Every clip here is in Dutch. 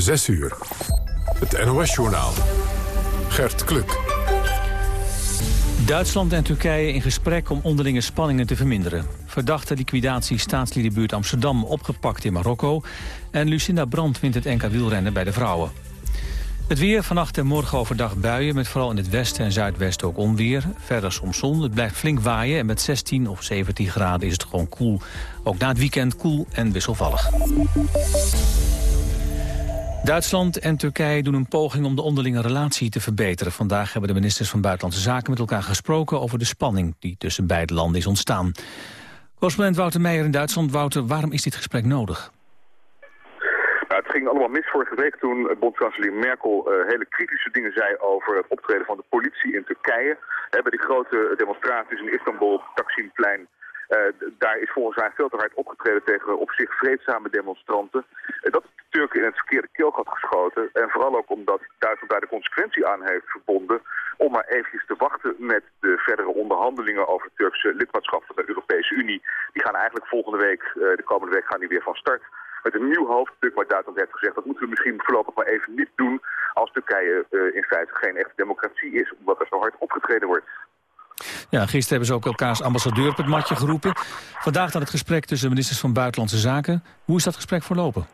6 uur. Het NOS-journaal. Gert Kluk. Duitsland en Turkije in gesprek om onderlinge spanningen te verminderen. Verdachte liquidatie staatsliedenbuurt Amsterdam opgepakt in Marokko. En Lucinda Brandt wint het NK wielrennen bij de vrouwen. Het weer vannacht en morgen overdag buien... met vooral in het westen en zuidwesten ook onweer. Verder soms zon. Het blijft flink waaien en met 16 of 17 graden is het gewoon koel. Ook na het weekend koel en wisselvallig. Duitsland en Turkije doen een poging om de onderlinge relatie te verbeteren. Vandaag hebben de ministers van Buitenlandse Zaken met elkaar gesproken... over de spanning die tussen beide landen is ontstaan. Correspondent Wouter Meijer in Duitsland. Wouter, waarom is dit gesprek nodig? Nou, het ging allemaal mis vorige week toen bondskanselier Merkel uh, hele kritische dingen zei over het optreden van de politie in Turkije. He, bij die grote demonstraties in Istanbul, Taksimplein, uh, daar is volgens mij veel te hard opgetreden tegen op zich vreedzame demonstranten. Uh, dat de Turken in het verkeerde keelgat geschoten. En vooral ook omdat Duitsland daar de consequentie aan heeft verbonden om maar eventjes te wachten met de verdere onderhandelingen over Turkse lidmaatschap van de Europese Unie. Die gaan eigenlijk volgende week, uh, de komende week gaan die weer van start met een nieuw hoofdstuk waar Duitsland heeft gezegd... dat moeten we misschien voorlopig maar even niet doen als Turkije in feite geen echte democratie is... omdat er zo hard opgetreden wordt. Ja, gisteren hebben ze ook elkaars ambassadeur op het matje geroepen. Vandaag dan het gesprek tussen de ministers van Buitenlandse Zaken. Hoe is dat gesprek verlopen?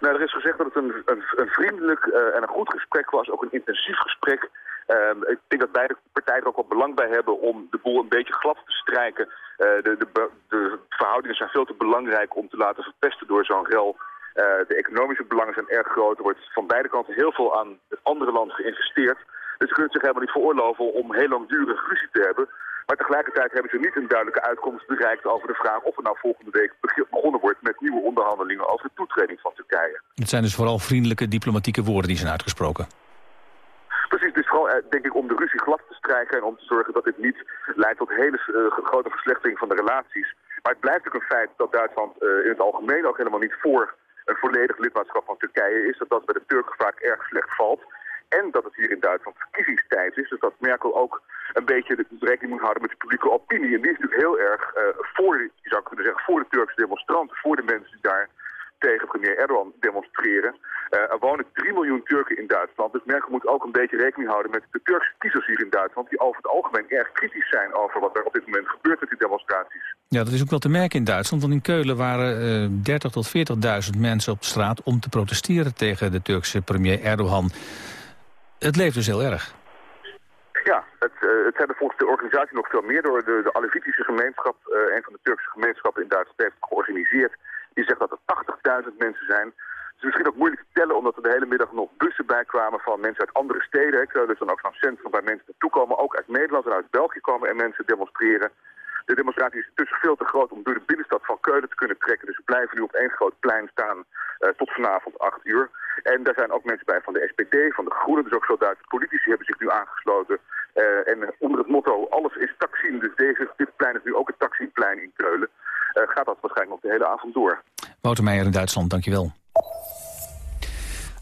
Nou, er is gezegd dat het een, een, een vriendelijk uh, en een goed gesprek was. Ook een intensief gesprek. Uh, ik denk dat beide partijen er ook wel belang bij hebben om de boel een beetje glad te strijken. Uh, de, de, de, verhoudingen zijn veel te belangrijk om te laten verpesten door zo'n rel. Uh, de economische belangen zijn erg groot. Er wordt van beide kanten heel veel aan het andere land geïnvesteerd. Dus ze kunnen zich helemaal niet veroorloven om heel langdurige ruzie te hebben. Maar tegelijkertijd hebben ze niet een duidelijke uitkomst bereikt over de vraag of er nou volgende week begonnen wordt met nieuwe onderhandelingen over de toetreding van Turkije. Het zijn dus vooral vriendelijke diplomatieke woorden die zijn uitgesproken. Precies, dus vooral eh, denk ik om de ruzie glad te strijken en om te zorgen dat dit niet leidt tot hele uh, grote verslechtering van de relaties. Maar het blijft ook een feit dat Duitsland uh, in het algemeen ook helemaal niet voor een volledig lidmaatschap van Turkije is. Dat dat bij de Turken vaak erg slecht valt. En dat het hier in Duitsland verkiezingstijd is. Dus dat Merkel ook een beetje de rekening moet houden met de publieke opinie. En die is natuurlijk heel erg uh, voor, je zou kunnen zeggen, voor de Turkse demonstranten, voor de mensen die daar tegen premier Erdogan demonstreren. Uh, er wonen 3 miljoen Turken in Duitsland. Dus Merkel moet ook een beetje rekening houden met de Turkse kiezers hier in Duitsland... die over het algemeen erg kritisch zijn over wat er op dit moment gebeurt met die demonstraties. Ja, dat is ook wel te merken in Duitsland. Want in Keulen waren uh, 30 tot 40.000 mensen op straat om te protesteren tegen de Turkse premier Erdogan. Het leeft dus heel erg. Ja, het, uh, het er volgens de organisatie nog veel meer door de, de Alevitische gemeenschap, uh, een van de Turkse gemeenschappen in Duitsland, heeft georganiseerd. Die zegt dat er 80.000 mensen zijn. Het is misschien ook moeilijk te tellen, omdat er de hele middag nog bussen bij kwamen van mensen uit andere steden. Keulen is dan ook zo'n centrum waar mensen naartoe komen. Ook uit Nederland en uit België komen en mensen demonstreren. De demonstratie is intussen veel te groot om door de binnenstad van Keulen te kunnen trekken. Dus we blijven nu op één groot plein staan uh, tot vanavond 8 uur. En daar zijn ook mensen bij van de SPD, van de Groenen. Dus ook veel Duitse politici hebben zich nu aangesloten. Uh, en onder het motto alles is taxi. Dus deze, dit plein is nu ook het taxiplein in Keulen. Gaat dat waarschijnlijk nog de hele avond door. Wouter Meijer in Duitsland, dankjewel.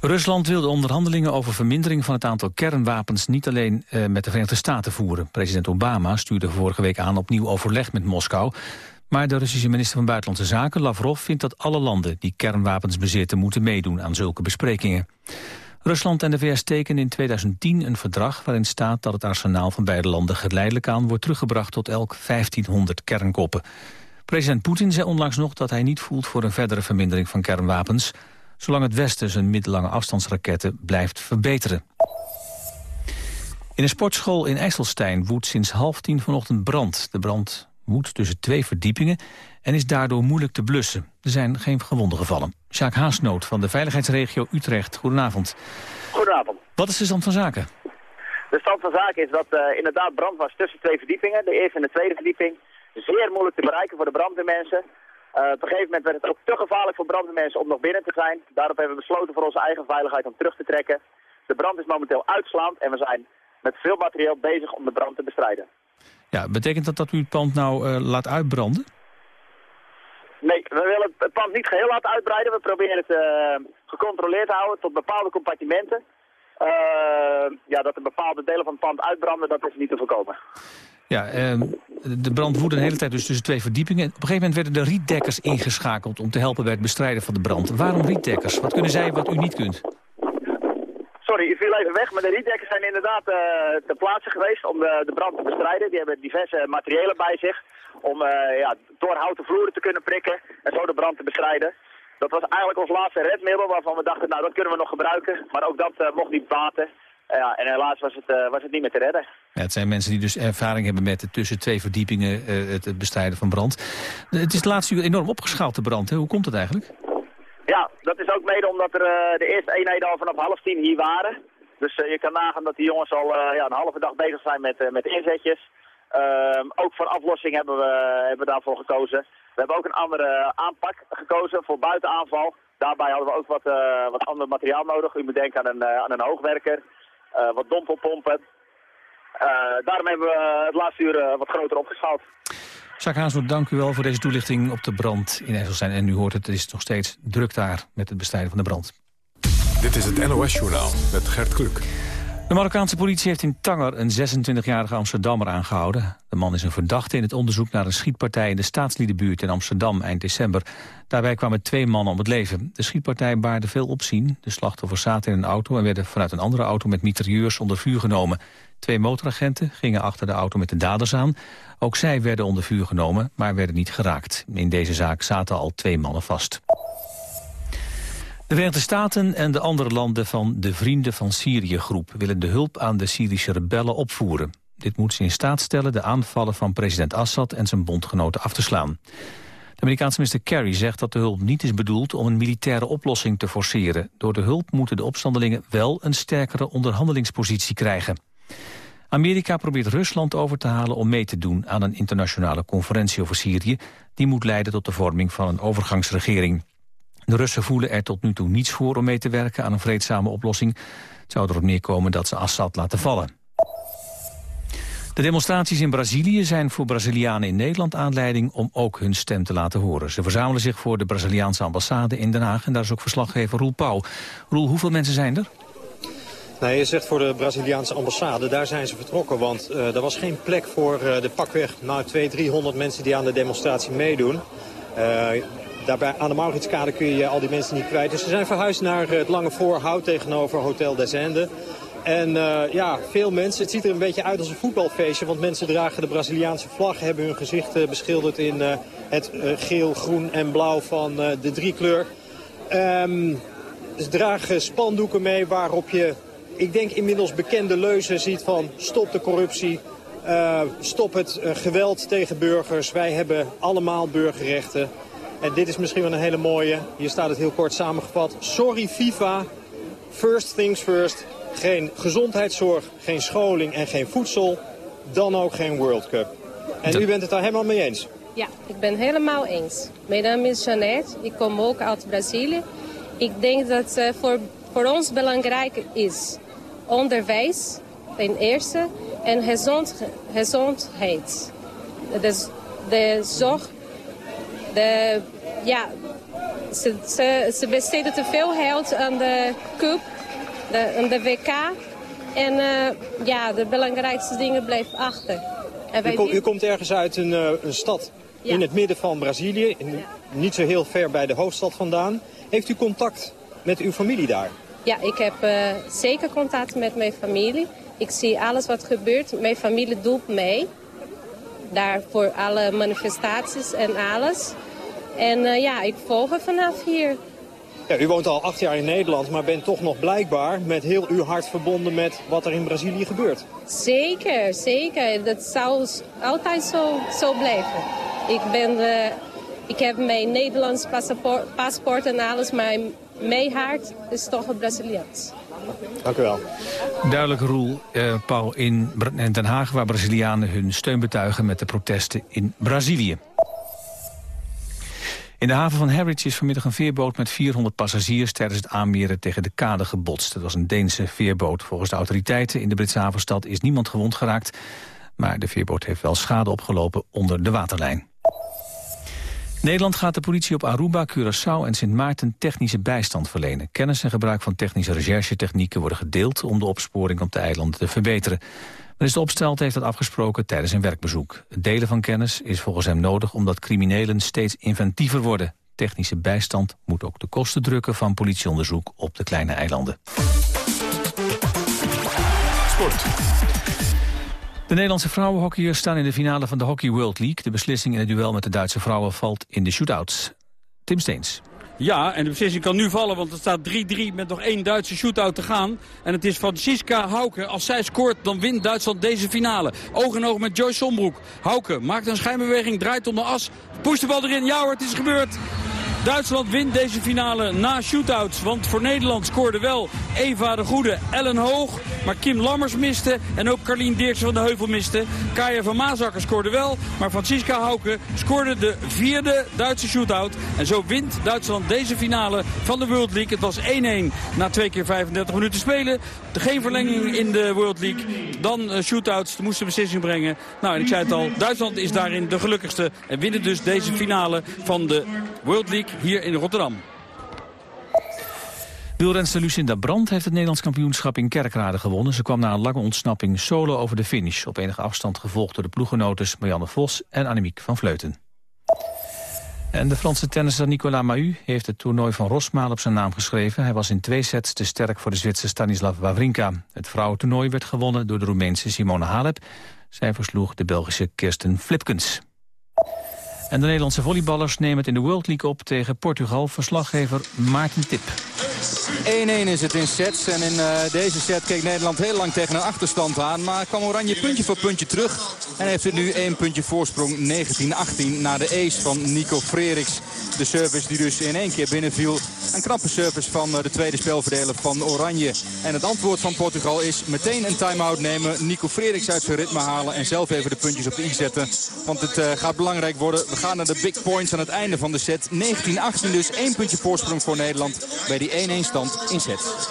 Rusland wil de onderhandelingen over vermindering van het aantal kernwapens niet alleen uh, met de Verenigde Staten voeren. President Obama stuurde vorige week aan opnieuw overleg met Moskou. Maar de Russische minister van Buitenlandse Zaken, Lavrov, vindt dat alle landen die kernwapens bezitten moeten meedoen aan zulke besprekingen. Rusland en de VS tekenen in 2010 een verdrag waarin staat dat het arsenaal van beide landen geleidelijk aan wordt teruggebracht tot elk 1500 kernkoppen. President Poetin zei onlangs nog dat hij niet voelt voor een verdere vermindering van kernwapens, zolang het Westen zijn middellange afstandsraketten blijft verbeteren. In een sportschool in IJsselstein woedt sinds half tien vanochtend brand. De brand woedt tussen twee verdiepingen en is daardoor moeilijk te blussen. Er zijn geen gewonden gevallen. Sjaak Haasnoot van de veiligheidsregio Utrecht, goedenavond. Goedenavond. Wat is de stand van zaken? De stand van zaken is dat uh, inderdaad brand was tussen twee verdiepingen. De eerste en de tweede verdieping. Zeer moeilijk te bereiken voor de brandweermensen. Uh, op een gegeven moment werd het ook te gevaarlijk voor brandweermensen om nog binnen te zijn. Daarop hebben we besloten voor onze eigen veiligheid om terug te trekken. De brand is momenteel uitslaand en we zijn met veel materieel bezig om de brand te bestrijden. Ja, betekent dat dat u het pand nou uh, laat uitbranden? Nee, we willen het pand niet geheel laten uitbreiden. We proberen het uh, gecontroleerd te houden tot bepaalde compartimenten. Ja, dat er bepaalde delen van het pand uitbranden, dat is niet te voorkomen. Ja, ehm, de brand woedde een hele tijd dus tussen twee verdiepingen. Op een gegeven moment werden de rietdekkers ingeschakeld... om te helpen bij het bestrijden van de brand. Waarom rietdekkers? Wat kunnen zij wat u niet kunt? Sorry, ik viel even weg, maar de rietdekkers zijn inderdaad uh, ter plaatse geweest om de, de, brand te bestrijden. Die hebben diverse materialen bij zich om uh, ja, door houten vloeren te kunnen prikken en zo de brand te bestrijden. Dat was eigenlijk ons laatste redmiddel waarvan we dachten, nou dat kunnen we nog gebruiken. Maar ook dat uh, mocht niet baten. Ja, en helaas was het, uh, was het niet meer te redden. Ja, het zijn mensen die dus ervaring hebben met het tussen twee verdiepingen uh, het bestrijden van brand. Het is de laatste uur enorm opgeschaald, de brand. Hè? Hoe komt het eigenlijk? Ja, dat is ook mede omdat er uh, de eerste eenheden al vanaf half tien hier waren. Dus je kan nagaan dat die jongens al ja, een halve dag bezig zijn met, met inzetjes. Ehm, ook voor aflossing hebben we, hebben we daarvoor gekozen. We hebben ook een andere aanpak gekozen voor buitenaanval. Daarbij hadden we ook wat, wat ander materiaal nodig. U moet denken aan een, aan een hoogwerker. Uh, wat dompelpompen. Uh, daarom hebben we het laatste uur uh, wat groter opgeschaald. Zak Haasnoot, dank u wel voor deze toelichting op de brand in IJsselstein. En u hoort het, het is nog steeds druk daar met het bestrijden van de brand. Dit is het NOS-journaal met Gert Kluk. De Marokkaanse politie heeft in Tanger een 26-jarige Amsterdammer aangehouden. De man is een verdachte in het onderzoek naar een schietpartij in de staatsliedenbuurt in Amsterdam eind december. Daarbij kwamen twee mannen om het leven. De schietpartij baarde veel opzien. De slachtoffers zaten in een auto en werden vanuit een andere auto met mitrailleurs onder vuur genomen. Twee motoragenten gingen achter de auto met de daders aan. Ook zij werden onder vuur genomen, maar werden niet geraakt. In deze zaak zaten al twee mannen vast. De Verenigde Staten en de andere landen van de Vrienden van Syrië-groep... willen de hulp aan de Syrische rebellen opvoeren. Dit moet ze in staat stellen de aanvallen van president Assad en zijn bondgenoten af te slaan. De Amerikaanse minister Kerry zegt dat de hulp niet is bedoeld om een militaire oplossing te forceren. Door de hulp moeten de opstandelingen wel een sterkere onderhandelingspositie krijgen. Amerika probeert Rusland over te halen om mee te doen aan een internationale conferentie over Syrië. Die moet leiden tot de vorming van een overgangsregering. De Russen voelen er tot nu toe niets voor om mee te werken aan een vreedzame oplossing. Het zou erop neerkomen dat ze Assad laten vallen. De demonstraties in Brazilië zijn voor Brazilianen in Nederland aanleiding om ook hun stem te laten horen. Ze verzamelen zich voor de Braziliaanse ambassade in Den Haag en daar is ook verslaggever Roel Pauw. Roel, hoeveel mensen zijn er? Nee, je zegt voor de Braziliaanse ambassade, daar zijn ze vertrokken. Want uh, er was geen plek voor uh, de pakweg nou, 200, 300 mensen die aan de demonstratie meedoen. Uh, Daarbij aan de Mauritskade kun je al die mensen niet kwijt. Dus ze zijn verhuisd naar het Lange Voorhout tegenover Hotel des Ende. En uh, ja, veel mensen. Het ziet er een beetje uit als een voetbalfeestje. Want mensen dragen de Braziliaanse vlag. Hebben hun gezicht uh, beschilderd in uh, het geel, groen en blauw van de driekleur. Um, ze dragen spandoeken mee waarop je, ik denk inmiddels bekende leuzen ziet van... stop de corruptie, stop het geweld tegen burgers. Wij hebben allemaal burgerrechten. En dit is misschien wel een hele mooie. Hier staat het heel kort samengevat. Sorry FIFA, first things first. Geen gezondheidszorg, geen scholing en geen voedsel. Dan ook geen World Cup. En u bent het daar helemaal mee eens? Ja, ik ben helemaal eens. Mijn naam is Jeannette. Ik kom ook uit Brazilië. Ik denk dat uh, voor, voor ons belangrijk is onderwijs ten eerste en gezond, gezondheid. Dus de zorg de, ja, ze, ze, ze besteden te veel geld aan de cup, de, aan de WK. En uh, ja, de belangrijkste dingen blijven achter. U, kom, u, komt ergens uit een, uh, een stad ja. in het midden van Brazilië, in, ja. niet zo heel ver bij de hoofdstad vandaan. Heeft u contact met uw familie daar? Ja, ik heb uh, zeker contact met mijn familie. Ik zie alles wat gebeurt. Mijn familie doet mee daar voor alle manifestaties en alles. En uh, ja, ik volg er vanaf hier. Ja, u woont al acht jaar in Nederland, maar bent toch nog blijkbaar met heel uw hart verbonden met wat er in Brazilië gebeurt. Zeker, zeker. Dat zou altijd zo, zo blijven. Ik, ben, uh, ik heb mijn Nederlands paspoort, paspoort en alles, maar mijn hart is toch het Braziliaans. Dank u wel. Duidelijk roel, uh, Paul, in Den Haag... waar Brazilianen hun steun betuigen met de protesten in Brazilië. In de haven van Harwich is vanmiddag een veerboot met 400 passagiers... tijdens het aanmeren tegen de kade gebotst. Het was een Deense veerboot. Volgens de autoriteiten in de Britse havenstad is niemand gewond geraakt... maar de veerboot heeft wel schade opgelopen onder de waterlijn. Nederland gaat de politie op Aruba, Curaçao en Sint Maarten technische bijstand verlenen. Kennis en gebruik van technische recherchetechnieken worden gedeeld om de opsporing op de eilanden te verbeteren. Minister Opstelt heeft dat afgesproken tijdens een werkbezoek. Het delen van kennis is volgens hem nodig omdat criminelen steeds inventiever worden. Technische bijstand moet ook de kosten drukken van politieonderzoek op de kleine eilanden. Sport. De Nederlandse vrouwenhockeyers staan in de finale van de Hockey World League. De beslissing in het duel met de Duitse vrouwen valt in de shootouts. Tim Steens. Ja, en de beslissing kan nu vallen, want het staat 3-3 met nog één Duitse shootout te gaan. En het is Francisca Hauke. Als zij scoort, dan wint Duitsland deze finale. Oog in oog met Joyce Sombroek. Hauke maakt een schijnbeweging, draait om de as. Pusht de bal erin. Ja hoor, het is gebeurd. Duitsland wint deze finale na shootouts. Want voor Nederland scoorde wel Eva de Goede, Ellen Hoog. Maar Kim Lammers miste en ook Carlien Deertsen van de Heuvel miste. Kaya van Maasakker scoorde wel. Maar Francisca Hauke scoorde de vierde Duitse shootout. En zo wint Duitsland deze finale van de World League. Het was 1-1 na twee keer 35 minuten spelen. Geen verlenging in de World League. Dan uh, shootouts, de moesten beslissing brengen. Nou, en ik zei het al, Duitsland is daarin de gelukkigste. En winnen dus deze finale van de World League hier in Rotterdam. Wielrenster Lucinda Brandt heeft het Nederlands kampioenschap in Kerkrade gewonnen. Ze kwam na een lange ontsnapping solo over de finish. Op enige afstand gevolgd door de ploegenotes Marianne Vos en Annemiek van Vleuten. En de Franse tennisser Nicolas Mahut heeft het toernooi van Rosmalen op zijn naam geschreven. Hij was in twee sets te sterk voor de Zwitser Stanislav Wawrinka. Het vrouwentoernooi werd gewonnen door de Roemeense Simone Halep. Zij versloeg de Belgische Kirsten Flipkens. En de Nederlandse volleyballers nemen het in de World League op tegen Portugal. Verslaggever Maarten Tip. 1-1 is het in sets. En in uh, deze set keek Nederland heel lang tegen een achterstand aan. Maar kwam Oranje puntje voor puntje terug. En heeft het nu één puntje voorsprong 19-18 naar de ace van Nico Freriks. De service die dus in één keer binnenviel. Een knappe service van uh, de tweede spelverdeler van Oranje. En het antwoord van Portugal is meteen een time-out nemen. Nico Freriks uit zijn ritme halen. En zelf even de puntjes op de i zetten. Want het uh, gaat belangrijk worden. We gaan naar de big points aan het einde van de set. 19-18 dus één puntje voorsprong voor Nederland bij die 1-1 stand in set.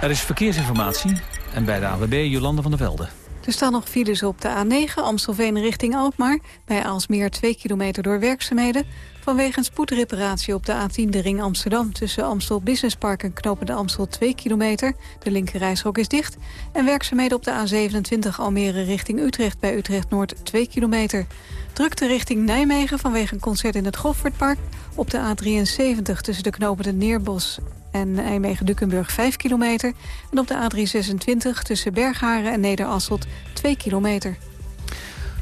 Er is verkeersinformatie en bij de AWB Jolande van der Velde. Er staan nog files op de A9 Amstelveen richting Alkmaar. Bij Aalsmeer 2 kilometer door werkzaamheden. Vanwege een spoedreparatie op de A10 de ring Amsterdam... tussen Amstel Business Park en Knopen de Amstel 2 kilometer. De linkerrijstrook is dicht. En werkzaamheden op de A27 Almere richting Utrecht... bij Utrecht Noord 2 kilometer. Drukte richting Nijmegen vanwege een concert in het Goffertpark. Op de A73 tussen de knopen de Neerbos en Nijmegen-Dukkenburg 5 kilometer. En op de A326 tussen Bergharen en Nederasselt 2 kilometer.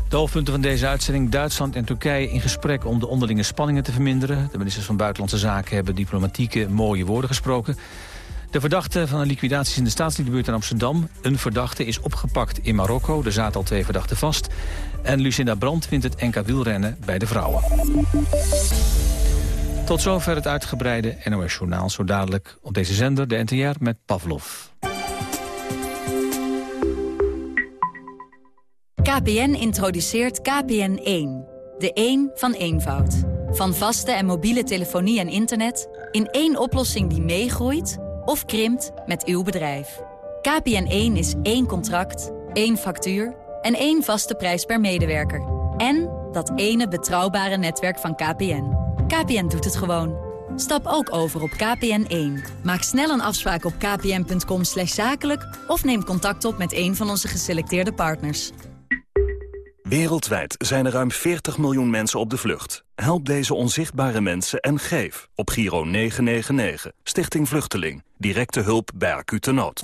De hoofdpunten van deze uitzending. Duitsland en Turkije in gesprek om de onderlinge spanningen te verminderen. De ministers van Buitenlandse Zaken hebben diplomatieke mooie woorden gesproken. De verdachte van de liquidaties in de staatsliedenbuurt in Amsterdam. Een verdachte is opgepakt in Marokko. Er zaten al twee verdachten vast. En Lucinda Brandt wint het NK wielrennen bij de vrouwen. Tot zover het uitgebreide NOS-journaal. Zo dadelijk op deze zender, de NTR, met Pavlov. KPN introduceert KPN1. De 1 van eenvoud. Van vaste en mobiele telefonie en internet... in één oplossing die meegroeit of krimpt met uw bedrijf. KPN1 is één contract, één factuur en één vaste prijs per medewerker. En dat ene betrouwbare netwerk van KPN. KPN doet het gewoon. Stap ook over op KPN1. Maak snel een afspraak op kpn.com zakelijk... of neem contact op met een van onze geselecteerde partners. Wereldwijd zijn er ruim 40 miljoen mensen op de vlucht. Help deze onzichtbare mensen en geef op Giro 999. Stichting Vluchteling. Directe hulp bij acute nood.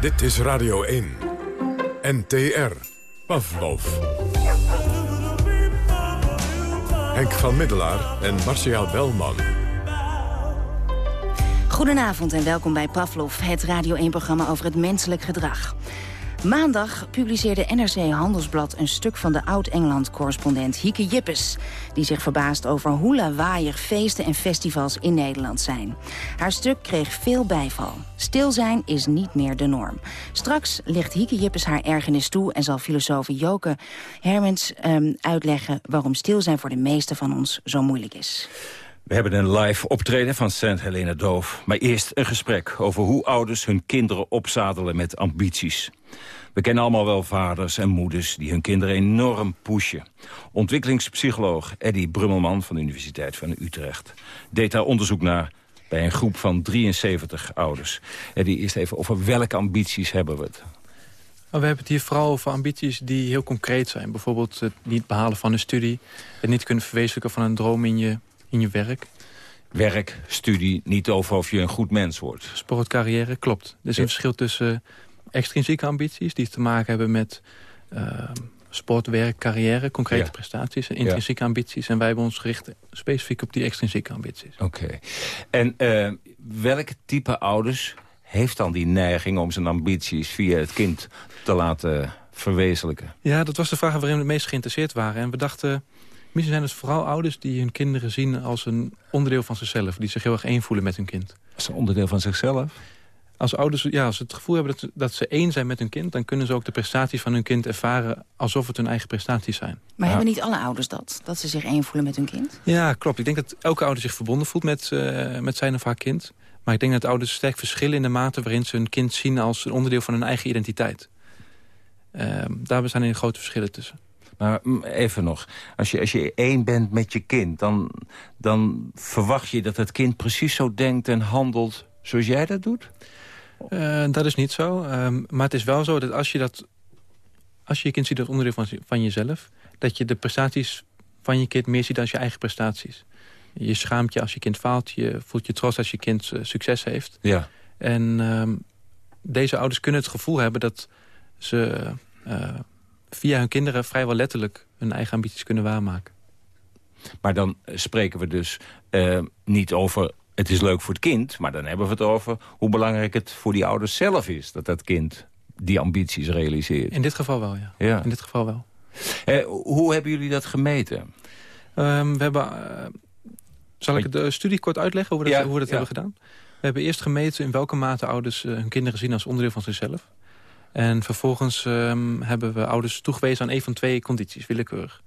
Dit is Radio 1. NTR. Pavlov. Henk van Middelaar en Marcia Belman. Goedenavond en welkom bij Pavlov, het Radio 1-programma over het menselijk gedrag. Maandag publiceerde NRC Handelsblad een stuk van de oud-Engeland-correspondent Hieke Jippes... die zich verbaast over hoe lawaaiig feesten en festivals in Nederland zijn. Haar stuk kreeg veel bijval. Stil zijn is niet meer de norm. Straks ligt Hieke Jippes haar ergernis toe... en zal filosoof Joke Hermens um, uitleggen waarom stil zijn voor de meesten van ons zo moeilijk is. We hebben een live optreden van St. Helena Doof. Maar eerst een gesprek over hoe ouders hun kinderen opzadelen met ambities. We kennen allemaal wel vaders en moeders die hun kinderen enorm pushen. Ontwikkelingspsycholoog Eddy Brummelman van de Universiteit van Utrecht... deed daar onderzoek naar bij een groep van 73 ouders. Eddy, eerst even over welke ambities hebben we het? We hebben het hier vooral over ambities die heel concreet zijn. Bijvoorbeeld het niet behalen van een studie. Het niet kunnen verwezenlijken van een droom in je, in je werk. Werk, studie, niet over of je een goed mens wordt. Sport, carrière, klopt. Er is een verschil tussen extrinsieke ambities... die te maken hebben met uh, sport, werk, carrière, concrete prestaties... en intrinsieke ambities. En wij hebben ons gericht specifiek op die extrinsieke ambities. Oké. En uh, welk type ouders heeft dan die neiging om zijn ambities via het kind te laten verwezenlijken? Ja, dat was de vraag waarin we het meest geïnteresseerd waren. En we dachten, misschien zijn het vooral ouders die hun kinderen zien als een onderdeel van zichzelf. Die zich heel erg één voelen met hun kind. Als een onderdeel van zichzelf? Als ouders ja, als ze het gevoel hebben dat, dat ze één zijn met hun kind... dan kunnen ze ook de prestaties van hun kind ervaren alsof het hun eigen prestaties zijn. Maar hebben niet alle ouders dat? Dat ze zich één voelen met hun kind? Ja, klopt. Ik denk dat elke ouder zich verbonden voelt met, uh, met zijn of haar kind. Maar ik denk dat ouders sterk verschillen in de mate waarin ze hun kind zien... als een onderdeel van hun eigen identiteit. Uh, daar bestaan er grote verschillen tussen. Maar even nog, als je, als je één bent met je kind... Dan, dan verwacht je dat het kind precies zo denkt en handelt zoals jij dat doet? Uh, dat is niet zo. Um, maar het is wel zo dat als je, dat, als je je kind ziet als onderdeel van, van jezelf... dat je de prestaties van je kind meer ziet dan je eigen prestaties. Je schaamt je als je kind faalt. Je voelt je trots als je kind uh, succes heeft. Ja. En um, deze ouders kunnen het gevoel hebben dat ze uh, via hun kinderen vrijwel letterlijk hun eigen ambities kunnen waarmaken. Maar dan spreken we dus uh, niet over het is leuk voor het kind... maar dan hebben we het over hoe belangrijk het voor die ouders zelf is... dat dat kind die ambities realiseert. In dit geval wel, ja. ja. In dit geval wel. Eh, hoe hebben jullie dat gemeten? Um, we hebben... Uh, zal ik de studie kort uitleggen hoe we dat, ja, hoe we dat ja. hebben gedaan? We hebben eerst gemeten in welke mate ouders hun kinderen zien als onderdeel van zichzelf. En vervolgens um, hebben we ouders toegewezen aan een van twee condities, willekeurig.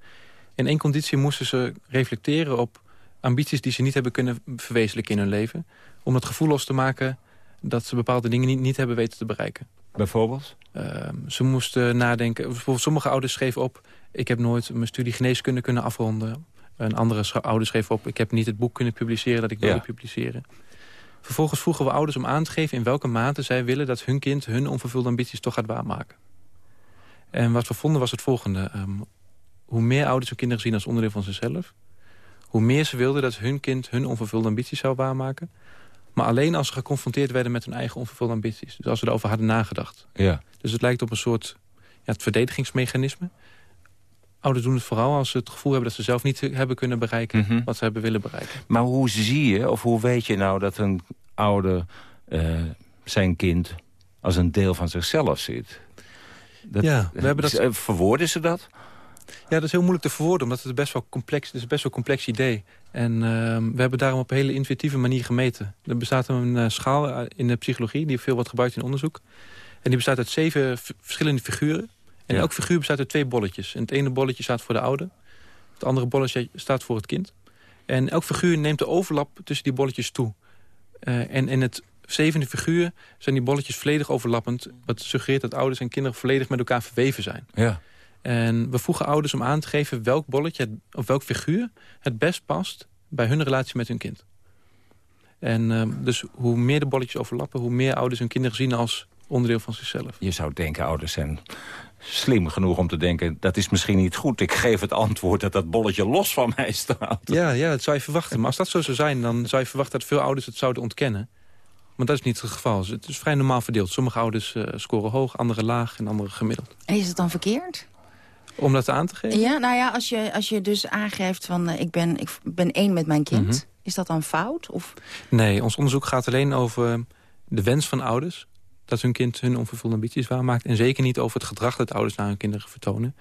In één conditie moesten ze reflecteren op ambities die ze niet hebben kunnen verwezenlijken in hun leven. Om het gevoel los te maken dat ze bepaalde dingen niet, niet hebben weten te bereiken. Bijvoorbeeld? Uh, ze moesten nadenken. Bijvoorbeeld sommige ouders schreven op... ik heb nooit mijn studie geneeskunde kunnen afronden. Een andere ouder schreef op... ik heb niet het boek kunnen publiceren dat ik wilde ja. publiceren. Vervolgens vroegen we ouders om aan te geven... in welke mate zij willen dat hun kind hun onvervulde ambities toch gaat waarmaken. En wat we vonden was het volgende. Um, hoe meer ouders hun kinderen zien als onderdeel van zichzelf hoe meer ze wilden dat hun kind hun onvervulde ambities zou waarmaken. Maar alleen als ze geconfronteerd werden met hun eigen onvervulde ambities. Dus als ze erover hadden nagedacht. Ja. Dus het lijkt op een soort ja, het verdedigingsmechanisme. Ouders doen het vooral als ze het gevoel hebben dat ze zelf niet hebben kunnen bereiken... Mm -hmm. wat ze hebben willen bereiken. Maar hoe zie je, of hoe weet je nou dat een ouder uh, zijn kind als een deel van zichzelf ziet? Dat, ja, we hebben dat... Verwoorden ze dat? Ja, dat is heel moeilijk te verwoorden, omdat het best wel complex het is. best wel een complex idee. En uh, we hebben daarom op een hele intuïtieve manier gemeten. Er bestaat een uh, schaal in de psychologie, die veel wordt gebruikt in onderzoek. En die bestaat uit zeven verschillende figuren. En ja. elk figuur bestaat uit twee bolletjes. En het ene bolletje staat voor de ouder. Het andere bolletje staat voor het kind. En elk figuur neemt de overlap tussen die bolletjes toe. Uh, en in het zevende figuur zijn die bolletjes volledig overlappend. Wat suggereert dat ouders en kinderen volledig met elkaar verweven zijn. Ja. En we vroegen ouders om aan te geven welk bolletje of welk figuur het best past bij hun relatie met hun kind. En uh, dus hoe meer de bolletjes overlappen, hoe meer ouders hun kinderen zien als onderdeel van zichzelf. Je zou denken, ouders zijn slim genoeg om te denken... dat is misschien niet goed. Ik geef het antwoord dat dat bolletje los van mij staat. Ja, ja, dat zou je verwachten. Maar als dat zo zou zijn, dan zou je verwachten dat veel ouders het zouden ontkennen. Maar dat is niet het geval. Het is vrij normaal verdeeld. Sommige ouders uh, scoren hoog, andere laag en andere gemiddeld. En is het dan verkeerd? Om dat aan te geven? Ja, nou ja, als je, als je dus aangeeft van uh, ik, ben, ik ben één met mijn kind... Mm -hmm. is dat dan fout? Of? Nee, ons onderzoek gaat alleen over de wens van ouders... dat hun kind hun onvervulde ambities waarmaakt... en zeker niet over het gedrag dat ouders naar hun kinderen vertonen.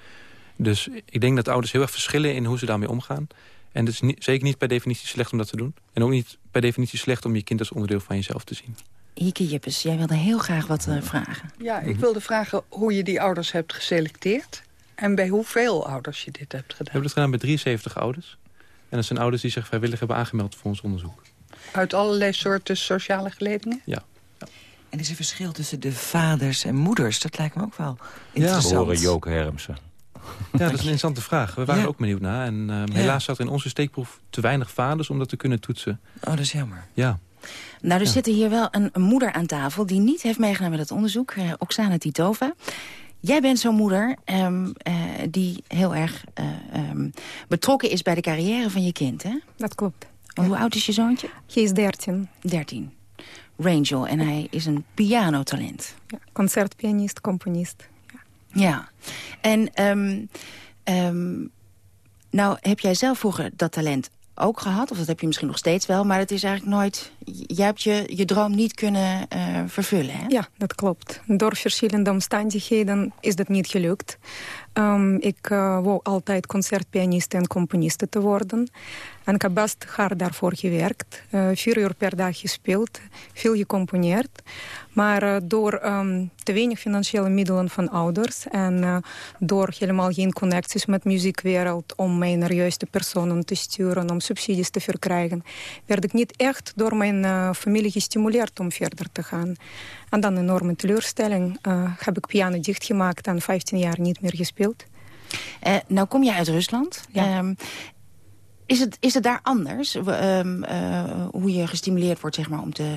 Dus ik denk dat ouders heel erg verschillen in hoe ze daarmee omgaan. En het is niet, zeker niet per definitie slecht om dat te doen. En ook niet per definitie slecht om je kind als onderdeel van jezelf te zien. Hieke Jippes, jij wilde heel graag wat uh, vragen. Ja, ik wilde vragen hoe je die ouders hebt geselecteerd... En bij hoeveel ouders je dit hebt gedaan? We hebben het gedaan bij 73 ouders. En dat zijn ouders die zich vrijwillig hebben aangemeld voor ons onderzoek. Uit allerlei soorten sociale geledingen? Ja. En is er verschil tussen de vaders en moeders? Dat lijkt me ook wel Ja, interessant. we horen Joke Hermsen. Ja, dat is een interessante vraag. We waren Ja. ook benieuwd naar. En ehm, Ja. helaas zat er in onze steekproef te weinig vaders om dat te kunnen toetsen. Oh, dat is jammer. Ja. Nou, er Ja. zit hier wel een, een moeder aan tafel... die niet heeft meegedaan met het onderzoek, eh, Oksana Titova. Jij bent zo'n moeder ehm, eh, die heel erg eh, ehm, betrokken is... bij de carrière van je kind, hè? Dat klopt. Want hoe oud is je zoontje? Hij is 13. 13. Rangel, en hij is een pianotalent. Ja, concertpianist, componist. Ja. En ehm, ehm, nou heb jij zelf vroeger dat talent ook gehad. Of dat heb je misschien nog steeds wel. Maar het is eigenlijk nooit... Jij hebt je, je droom niet kunnen eh, vervullen, hè? Ja, dat klopt. Door verschillende omstandigheden is dat niet gelukt. Um, ik uh, wou altijd concertpianiste en componiste te worden. En ik heb best hard daarvoor gewerkt. Uh, vier uur per dag gespeeld, veel gecomponeerd. Maar uh, door um, te weinig financiële middelen van ouders... en door helemaal geen connecties met de muziekwereld... om mij naar juiste personen te sturen, om subsidies te verkrijgen... werd ik niet echt door mijn familie gestimuleerd om verder te gaan. En dan een enorme teleurstelling. heb ik piano dichtgemaakt en 15 jaar niet meer gespeeld. Uh, nou kom je uit Rusland. Ja. Um, is, het, is het daar anders? Um, uh, hoe je gestimuleerd wordt zeg maar, om, te,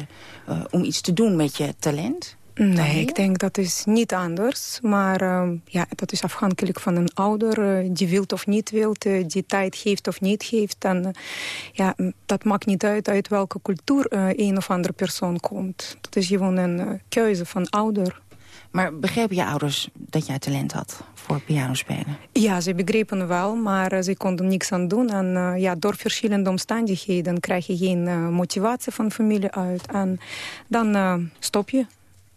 uh, om iets te doen met je talent? Nee, ik denk dat is niet anders. Maar uh, ja, dat is afhankelijk van een ouder. Uh, die wilt of niet wilt, uh, die tijd geeft of niet geeft. En ja, dat maakt niet uit uit welke cultuur een of andere persoon komt. Dat is gewoon een keuze van ouder. Maar begrepen je ouders dat jij talent had voor pianospelen? Ja, ze begrepen wel, maar ze konden niks aan doen. En uh, ja, door verschillende omstandigheden krijg je geen uh, motivatie van familie uit. En dan stop je.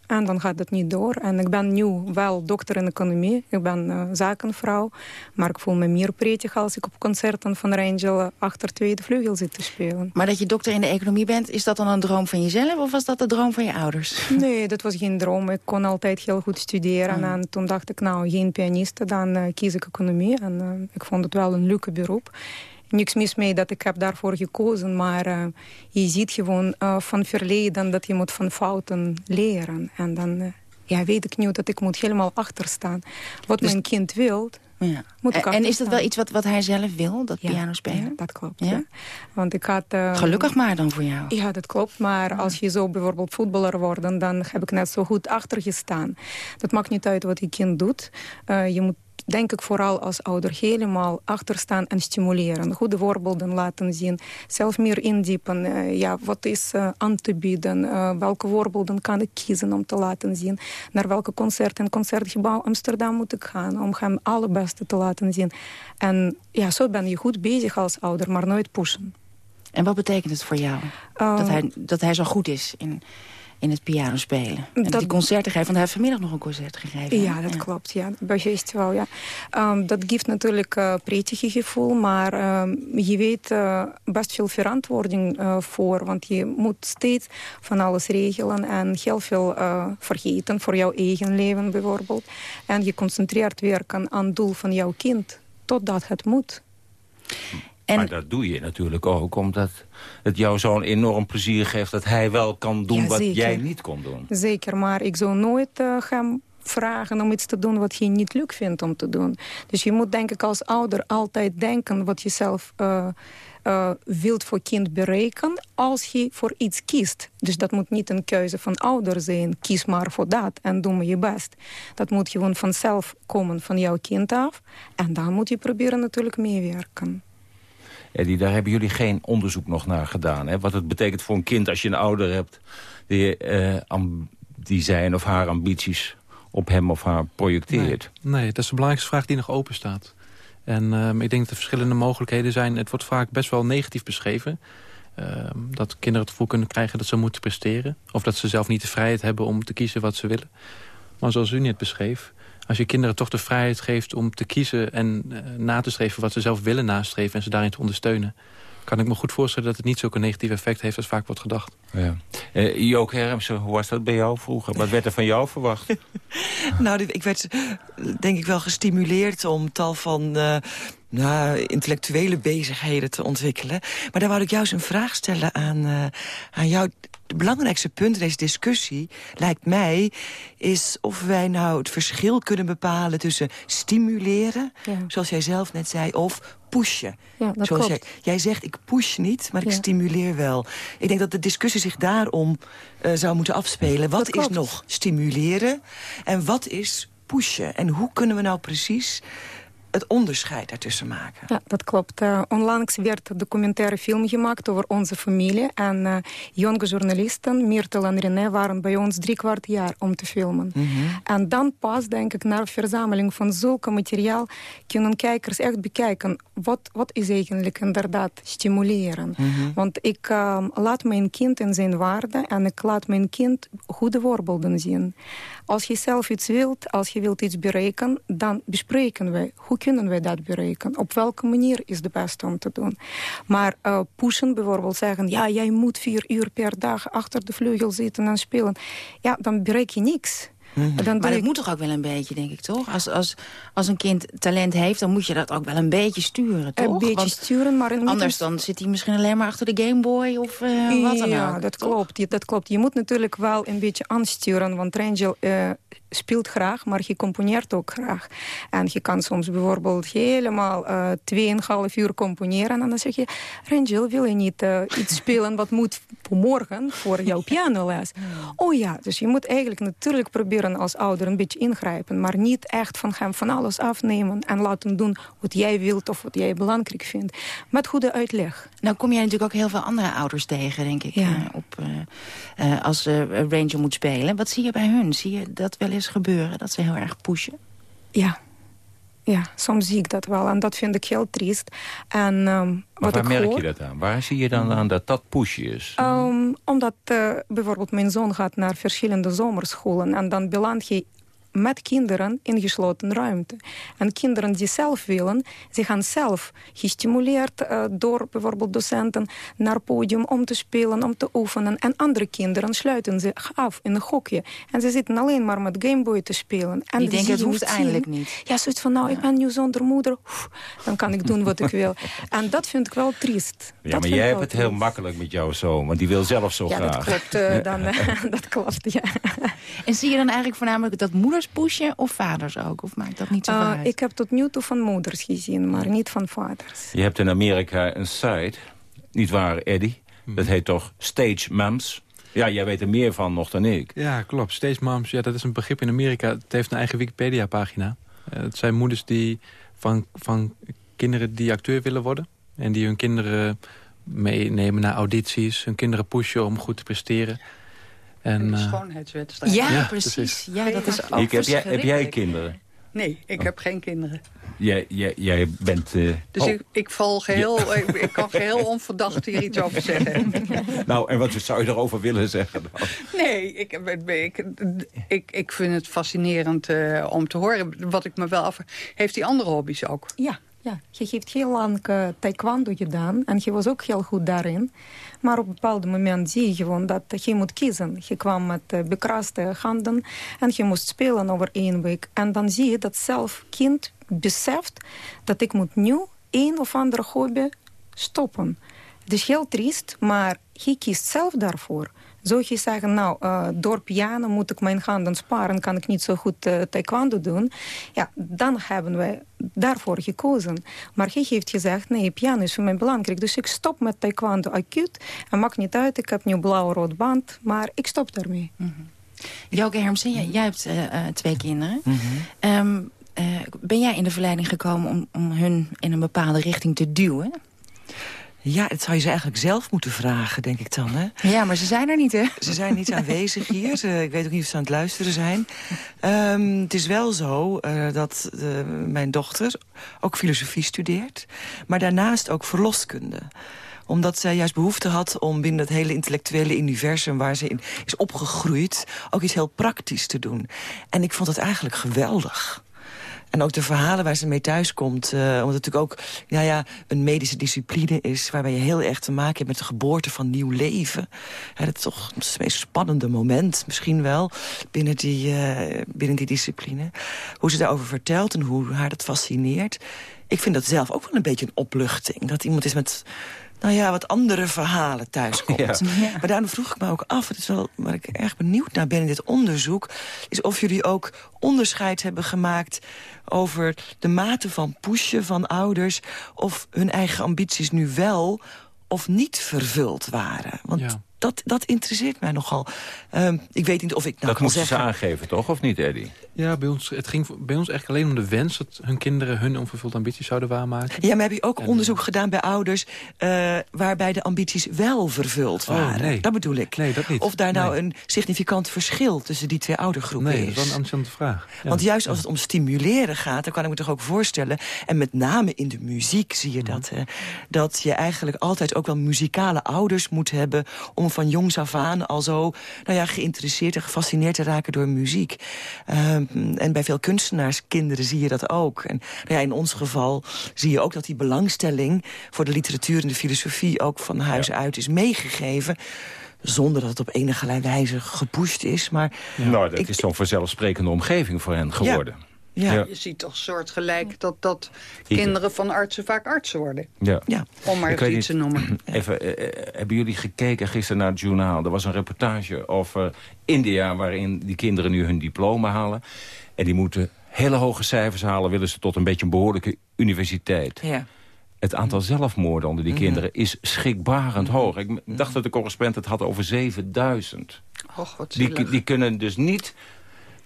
En dan gaat het niet door. En ik ben nu wel dokter in economie. Ik ben uh, zakenvrouw. Maar ik voel me meer prettig als ik op concerten van Rangel achter tweede vleugel zit te spelen. Maar dat je dokter in de economie bent, is dat dan een droom van jezelf? Of was dat de droom van je ouders? Nee, dat was geen droom. Ik kon altijd heel goed studeren. Mm. En toen dacht ik, nou, geen pianiste, dan uh, kies ik economie. En uh, ik vond het wel een leuke beroep niks mis mee dat ik heb daarvoor gekozen. Maar uh, je ziet gewoon uh, van verleden dat je moet van fouten leren. En dan uh, ja, weet ik nu dat ik moet helemaal achter staan. Wat dus, mijn kind wil, ja. moet ik En, en is dat wel iets wat, wat hij zelf wil, dat ja, piano spelen? Ja, dat klopt. Ja? Want ik had, Gelukkig maar dan voor jou. Ja, dat klopt. Maar als je zo bijvoorbeeld voetballer wordt... dan heb ik net zo goed achter gestaan. Dat maakt niet uit wat je kind doet. je moet denk ik vooral als ouder helemaal achterstaan en stimuleren. Goede voorbeelden laten zien. Zelf meer indiepen. Uh, ja, wat is uh, aan te bieden? Uh, welke voorbeelden kan ik kiezen om te laten zien? Naar welke concert en concertgebouw Amsterdam moet ik gaan? Om hem allerbeste te laten zien. En ja, zo ben je goed bezig als ouder, maar nooit pushen. En wat betekent het voor jou? dat, hij, dat hij zo goed is in in het piano spelen. En dat, die concerten geven, want hij heeft vanmiddag nog een concert gegeven. Ja, dat ja. klopt. Ja. Bij festival, ja. Um, dat geeft natuurlijk een uh, prettige gevoel, maar um, je weet uh, best veel verantwoording uh, voor, want je moet steeds van alles regelen en heel veel vergeten voor jouw eigen leven bijvoorbeeld. En je concentreert werken aan het doel van jouw kind, totdat het moet. En... Maar dat doe je natuurlijk ook omdat het jou zo'n enorm plezier geeft... dat hij wel kan doen ja, wat jij niet kon doen. Zeker, maar ik zou nooit uh, gaan vragen om iets te doen wat je niet leuk vindt om te doen. Dus je moet denk ik als ouder altijd denken wat je zelf uh, uh, wilt voor kind bereiken als je voor iets kiest. Dus dat moet niet een keuze van ouder zijn. Kies maar voor dat en doe maar je best. Dat moet gewoon vanzelf komen van jouw kind af. En dan moet je proberen natuurlijk meewerken. Eddie, daar hebben jullie geen onderzoek nog naar gedaan. Hè? Wat het betekent voor een kind als je een ouder hebt... die, uh, die zijn of haar ambities op hem of haar projecteert. Nee, dat is de belangrijkste vraag die nog open staat. En uh, ik denk dat er verschillende mogelijkheden zijn. Het wordt vaak best wel negatief beschreven. Uh, dat kinderen het gevoel kunnen krijgen dat ze moeten presteren. Of dat ze zelf niet de vrijheid hebben om te kiezen wat ze willen. Maar zoals u net beschreef als je kinderen toch de vrijheid geeft om te kiezen... en uh, na te streven wat ze zelf willen nastreven... en ze daarin te ondersteunen... kan ik me goed voorstellen dat het niet zo'n negatief effect heeft... als vaak wordt gedacht. Ja. Uh, Jook Hermsen, hoe was dat bij jou vroeger? Wat werd er van jou verwacht? nou, ik werd denk ik wel gestimuleerd om tal van... Nou, intellectuele bezigheden te ontwikkelen. Maar daar wou ik juist een vraag stellen aan, uh, aan jou. Het belangrijkste punt in deze discussie, lijkt mij... is of wij nou het verschil kunnen bepalen tussen stimuleren... zoals jij zelf net zei, of pushen. Ja, dat Zoals klopt. Jij, jij zegt, ik push niet, maar ik Ja. stimuleer wel. Ik denk dat de discussie zich daarom eh, zou moeten afspelen. Wat is nog stimuleren en wat is pushen? En hoe kunnen we nou precies het onderscheid daartussen maken? Ja, dat klopt. Eh, onlangs werd een documentaire film gemaakt over onze familie. En eh, jonge journalisten, Myrtle en René, waren bij ons drie kwart jaar om te filmen. En dan pas, denk ik, naar verzameling van zulke materiaal... kunnen kijkers echt bekijken... wat, wat is eigenlijk inderdaad stimuleren. Want ik eh, laat mijn kind in zijn waarde... en ik laat mijn kind goede voorbeelden zien. Als je zelf iets wilt, als je wilt iets bereiken... dan bespreken wij, hoe kunnen wij dat bereiken? Op welke manier is de beste om te doen? Maar eh, pushen bijvoorbeeld, zeggen... ja, jij moet vier uur per dag achter de vleugel zitten en spelen. Ja, dan bereik je niks. Dan doe Maar dat ik- moet toch ook wel een beetje, denk ik, toch? Als, als, als een kind talent heeft, dan moet je dat ook wel een beetje sturen, toch? Een beetje Want sturen, maar... Anders een- dan zit hij misschien alleen maar achter de Gameboy of eh, wat dan ja, ook. dat klopt, ja, dat klopt. Je moet natuurlijk wel een beetje aansturen, want Rangel eh, speelt graag, maar je componeert ook graag. En je kan soms bijvoorbeeld helemaal eh 2,5 uur componeren en dan zeg je, Rangel, wil je niet eh, iets spelen wat moet voor morgen voor jouw pianoles? Oh ja, dus je moet eigenlijk natuurlijk proberen als ouder een beetje ingrijpen, maar niet echt van hem van alles afnemen en laten doen wat jij wilt of wat jij belangrijk vindt. Met goede uitleg. Nou kom jij natuurlijk ook heel veel andere ouders tegen, denk ik, eh, op, als Ranger moet spelen. Wat zie je bij hun? Zie je dat wel eens gebeuren, dat ze heel erg pushen? Ja. Ja, soms zie ik dat wel. En dat vind ik heel triest. En ehm, Maar wat waar ik merk hoor, je dat aan? Waar zie je dan aan dat dat pushen is? Ehm, omdat eh, bijvoorbeeld mijn zoon gaat naar verschillende zomerscholen en dan beland je met kinderen in gesloten ruimte. En kinderen die zelf willen, ze gaan zelf gestimuleerd door bijvoorbeeld docenten naar het podium om te spelen, om te oefenen. En andere kinderen sluiten zich af in een hokje. En ze zitten alleen maar met Gameboy te spelen. En Die denken, het hoeft eindelijk niet. Ja, zoiets van, nou, ik ben nu zonder moeder. Oef, dan kan ik doen wat ik wil. En dat vind ik wel triest. Ja, Dat maar jij hebt het heel makkelijk met jouw zoon, want die wil zelf zo ja, graag. dat klopt. eh, dan, eh, dat klopt, ja. En zie je dan eigenlijk voornamelijk dat moeders pushen of vaders ook? Of maakt dat niet zo Eh, uit? ik heb tot nu toe van moeders gezien, maar niet van vaders. Je hebt in Amerika een site, niet waar, Eddie? Dat heet toch Stage Moms? Ja, jij weet er meer van nog dan ik. Ja, klopt. Stage moms, ja, dat is een begrip in Amerika. Het heeft een eigen Wikipedia-pagina. Eh, het zijn moeders die van, van kinderen die acteur willen worden. En die hun kinderen meenemen naar audities. Hun kinderen pushen om goed te presteren. En, Een eh, schoonheidswedstrijd. Ja, Ja, precies. precies. Ja, dat is ook Ik, heb, jij, heb jij kinderen? Nee, ik heb geen kinderen. Jij, jij, jij bent... eh, Dus oh, ik, ik val geheel, ik, ik kan geheel onverdacht hier iets over zeggen. Nou, en wat zou je erover willen zeggen dan? Nee, ik, ik, ik, ik vind het fascinerend eh, om te horen. Wat ik me wel af... Heeft hij andere hobby's ook? Ja, ja. je heeft heel lang taekwondo gedaan en je was ook heel goed daarin. Maar op een bepaald moment zie je gewoon dat je moet kiezen. Je kwam met eh, bekraste handen en je moest spelen over één week. En dan zie je dat zelf kind beseft dat ik moet nu een of andere hobby stoppen. Het is heel triest, maar hij kiest zelf daarvoor. Je zeggen, nou, eh, door piano moet ik mijn handen sparen... kan ik niet zo goed taekwondo doen. Ja, dan hebben wij daarvoor gekozen. Maar hij heeft gezegd, nee, piano is voor mij belangrijk. Dus ik stop met taekwondo acuut. En maakt niet uit, ik heb nu blauw-rood band. Maar ik stop daarmee. Joke Hermsen, jij, jij hebt twee kinderen. Ehm, eh, ben jij in de verleiding gekomen om, om hun in een bepaalde richting te duwen? Ja, dat zou je ze eigenlijk zelf moeten vragen, denk ik dan. Hè? Ja, maar ze zijn er niet, hè? Ze zijn niet aanwezig hier. Ze- ik weet ook niet of ze aan het luisteren zijn. Ehm, het is wel zo eh, dat eh, mijn dochter ook filosofie studeert. Maar daarnaast ook verloskunde omdat zij juist behoefte had om binnen het hele intellectuele universum... waar ze in is opgegroeid, ook iets heel praktisch te doen. En ik vond het eigenlijk geweldig. En ook de verhalen waar ze mee thuiskomt. Uh, omdat het natuurlijk ook nou ja, een medische discipline is... waarbij je heel erg te maken hebt met de geboorte van nieuw leven. dat is toch het meest spannende moment misschien wel binnen die, uh, binnen die discipline. Hoe ze daarover vertelt en hoe haar dat fascineert. Ik vind dat zelf ook wel een beetje een opluchting. Dat iemand is met nou ja, wat andere verhalen thuiskomt. Ja. Maar daarom vroeg ik me ook af, het is wel waar ik erg benieuwd naar ben in dit onderzoek... is of jullie ook onderscheid hebben gemaakt over de mate van pushen van ouders... of hun eigen ambities nu wel of niet vervuld waren. Want ja dat, dat interesseert mij nogal. Uh, ik weet niet of ik nou dat kan zeggen... Dat moesten ze aangeven, toch? Of niet, Eddie? Ja, bij ons, het ging bij ons eigenlijk alleen om de wens... dat hun kinderen hun onvervulde ambities zouden waarmaken. Ja, maar heb je ook onderzoek gedaan bij ouders... Uh, waarbij de ambities wel vervuld oh, waren? nee. Dat bedoel ik. Nee, dat niet. Of daar nou een significant verschil tussen die twee oudergroepen nee, is? Nee, dat is wel een interessante vraag. Ja. Want juist als het om stimuleren gaat... dan kan ik me toch ook voorstellen... en met name in de muziek zie je mhm. dat... Hè, dat je eigenlijk altijd ook wel muzikale ouders moet hebben... om van jongs af aan al zo nou ja, geïnteresseerd en gefascineerd te raken door muziek. Um, en bij veel kunstenaarskinderen zie je dat ook. En nou ja, in ons geval zie je ook dat die belangstelling voor de literatuur en de filosofie ook van huis uit is meegegeven zonder dat het op enige wijze gepusht is. Maar Nou, dat is zo'n vanzelfsprekende omgeving voor hen geworden. Ja. Je ziet toch soortgelijk dat, dat kinderen van artsen vaak artsen worden. Ja. ja. Om maar iets te noemen. Even, uh, hebben jullie gekeken gisteren naar het journaal? Er was een reportage over India... waarin die kinderen nu hun diploma halen. En die moeten hele hoge cijfers halen... willen ze tot een beetje een behoorlijke universiteit. Ja. Het aantal zelfmoorden onder die mhm. kinderen is schrikbarend mhm. hoog. Ik dacht dat de correspondent het had over 7000. Och, wat die, die kunnen dus niet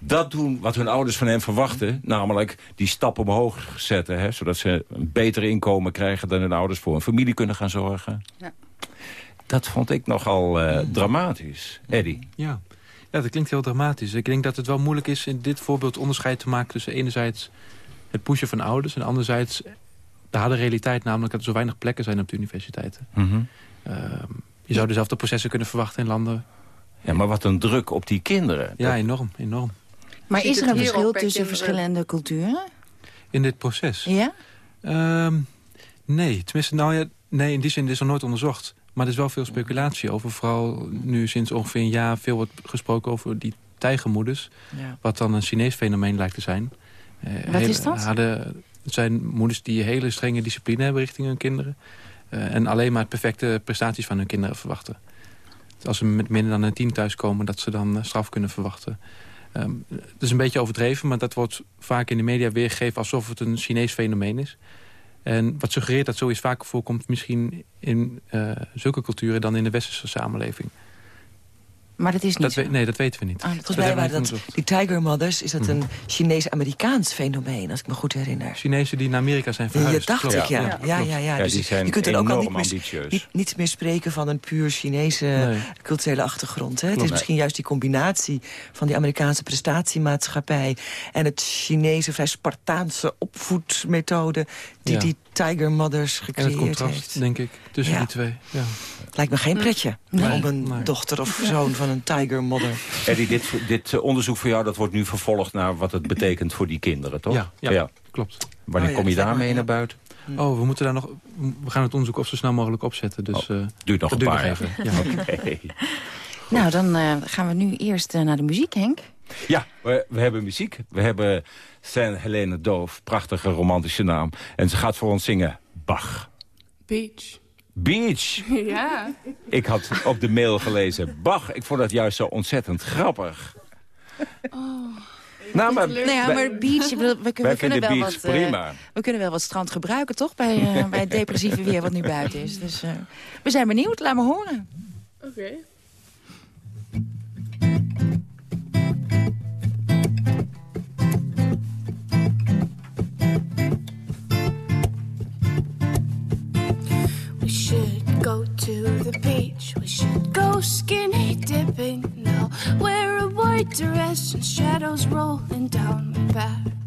dat doen wat hun ouders van hen verwachten. Namelijk die stap omhoog zetten. Hè, zodat ze een beter inkomen krijgen dan hun ouders voor een familie kunnen gaan zorgen. Ja. Dat vond ik nogal uh, dramatisch. Eddie? Ja. ja, dat klinkt heel dramatisch. Ik denk dat het wel moeilijk is in dit voorbeeld onderscheid te maken... tussen enerzijds het pushen van ouders... en anderzijds de harde realiteit, namelijk dat er zo weinig plekken zijn op de universiteiten. Mm -hmm. uh, je zou dezelfde processen kunnen verwachten in landen... Ja, maar wat een druk op die kinderen. Ja, enorm, enorm. Maar is er een verschil tussen verschillende culturen? In dit proces? Ja? Um, nee, tenminste, nou ja, nee, in die zin is er nooit onderzocht. Maar er is wel veel speculatie over. Vooral nu sinds ongeveer een jaar veel wordt gesproken over die tijgermoeders. Ja. Wat dan een Chinees fenomeen lijkt te zijn. Uh, wat is dat? Hadden, het zijn moeders die hele strenge discipline hebben richting hun kinderen. Uh, en alleen maar het perfecte prestaties van hun kinderen verwachten. Als ze met minder dan een tien thuiskomen, dat ze dan uh, straf kunnen verwachten. Um, het is een beetje overdreven, maar dat wordt vaak in de media weergegeven... alsof het een Chinees fenomeen is. En wat suggereert dat zoiets vaker voorkomt... misschien in uh, zulke culturen dan in de westerse samenleving. Maar dat is niet dat Nee, dat weten we niet. Ah, volgens mij waren dat, die Tiger Mothers, is dat een mhm. Chinees-Amerikaans fenomeen, als ik me goed herinner. Chinezen die naar Amerika zijn verhuisd. Ja, dacht ik, ja. Ja, ja, ja, Dus je kunt er ook al niet meer, niet, niet, meer spreken van een puur Chinese culturele achtergrond. Hè? Het is misschien juist die combinatie van die Amerikaanse prestatiemaatschappij... en het Chinese vrij Spartaanse opvoedmethode... die die Tiger Mothers gecreëerd en het contrast, heeft. denk ik, tussen die twee. Ja. Lijkt me geen pretje nee. om een dochter of zoon van een tiger mother. Eddie, dit, dit uh, onderzoek voor jou dat wordt nu vervolgd naar wat het betekent voor die kinderen, toch? Ja, ja, klopt. Wanneer oh, kom je daarmee naar buiten? Oh, we moeten daar nog. We gaan het onderzoek of zo snel mogelijk opzetten. Dus, oh, duurt nog een paar even. Ja. okay. Nou, dan uh, gaan we nu eerst uh, naar de muziek, Henk. Ja, we, we, hebben muziek. We hebben Saint Helene Doof, prachtige romantische naam. En ze gaat voor ons zingen Bach. Beach. Beach. Ja. Ik had op de mail gelezen. Bach, ik vond dat juist zo ontzettend grappig. Oh. Nou, maar, nee, ja, maar beach, we, we, we kunnen wel wat, eh, prima. Uh, we kunnen wel wat strand gebruiken, toch? Bij, uh, bij het depressieve weer wat nu buiten is. Dus uh, we zijn benieuwd, laat me horen. Oké. Okay. We should go skinny dipping. I'll wear a white dress and shadows rolling down my back.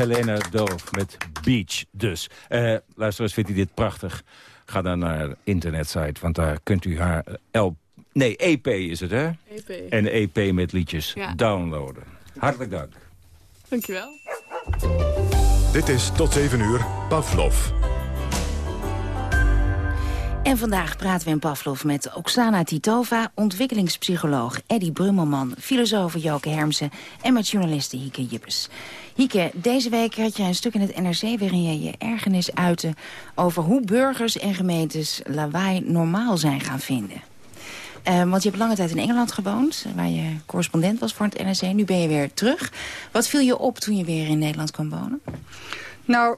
Helena Doof met Beach dus. Eh luisteraars, vindt u dit prachtig? Ga dan naar de internetsite, want daar kunt u haar L... Nee, EP is het, hè? EP. En EP met liedjes Ja. downloaden. Hartelijk dank. Dankjewel. Dit is tot 7 uur Pavlov. En vandaag praten we in Pavlov met Oksana Titova... ontwikkelingspsycholoog Eddie Brummelman... filosoof Joke Hermsen en met journaliste Hieke Jippes. Hieke, deze week had je een stuk in het NRC... waarin je je ergernis uitte over hoe burgers en gemeentes... lawaai normaal zijn gaan vinden. Eh, want je hebt lange tijd in Engeland gewoond... waar je correspondent was voor het NRC. Nu ben je weer terug. Wat viel je op toen je weer in Nederland kwam wonen? Nou,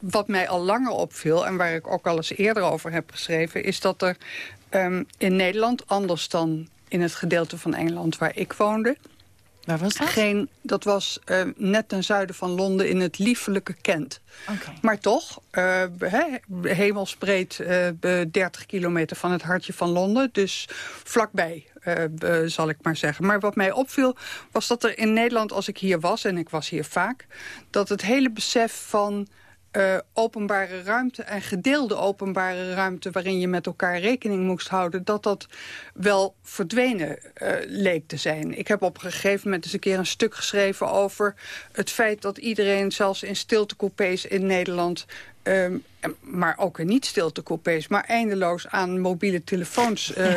wat mij al langer opviel... en waar ik ook al eens eerder over heb geschreven... is dat er ehm, in Nederland, anders dan in het gedeelte van Engeland waar ik woonde... Waar was dat? Geen, dat was eh, net ten zuiden van Londen in het liefelijke Kent. Maar toch, uh, he, hemelsbreed uh, 30 kilometer van het hartje van Londen. Dus vlakbij, uh, zal ik maar zeggen. Maar wat mij opviel, was dat er in Nederland, als ik hier was... en ik was hier vaak, dat het hele besef van... Uh, openbare ruimte en gedeelde openbare ruimte... waarin je met elkaar rekening moest houden... dat dat wel verdwenen uh, leek te zijn. Ik heb op een gegeven moment eens een keer een stuk geschreven... over het feit dat iedereen, zelfs in stiltecoupés in Nederland... Um, maar ook in niet-stiltecoupés... maar eindeloos aan mobiele telefoons uh,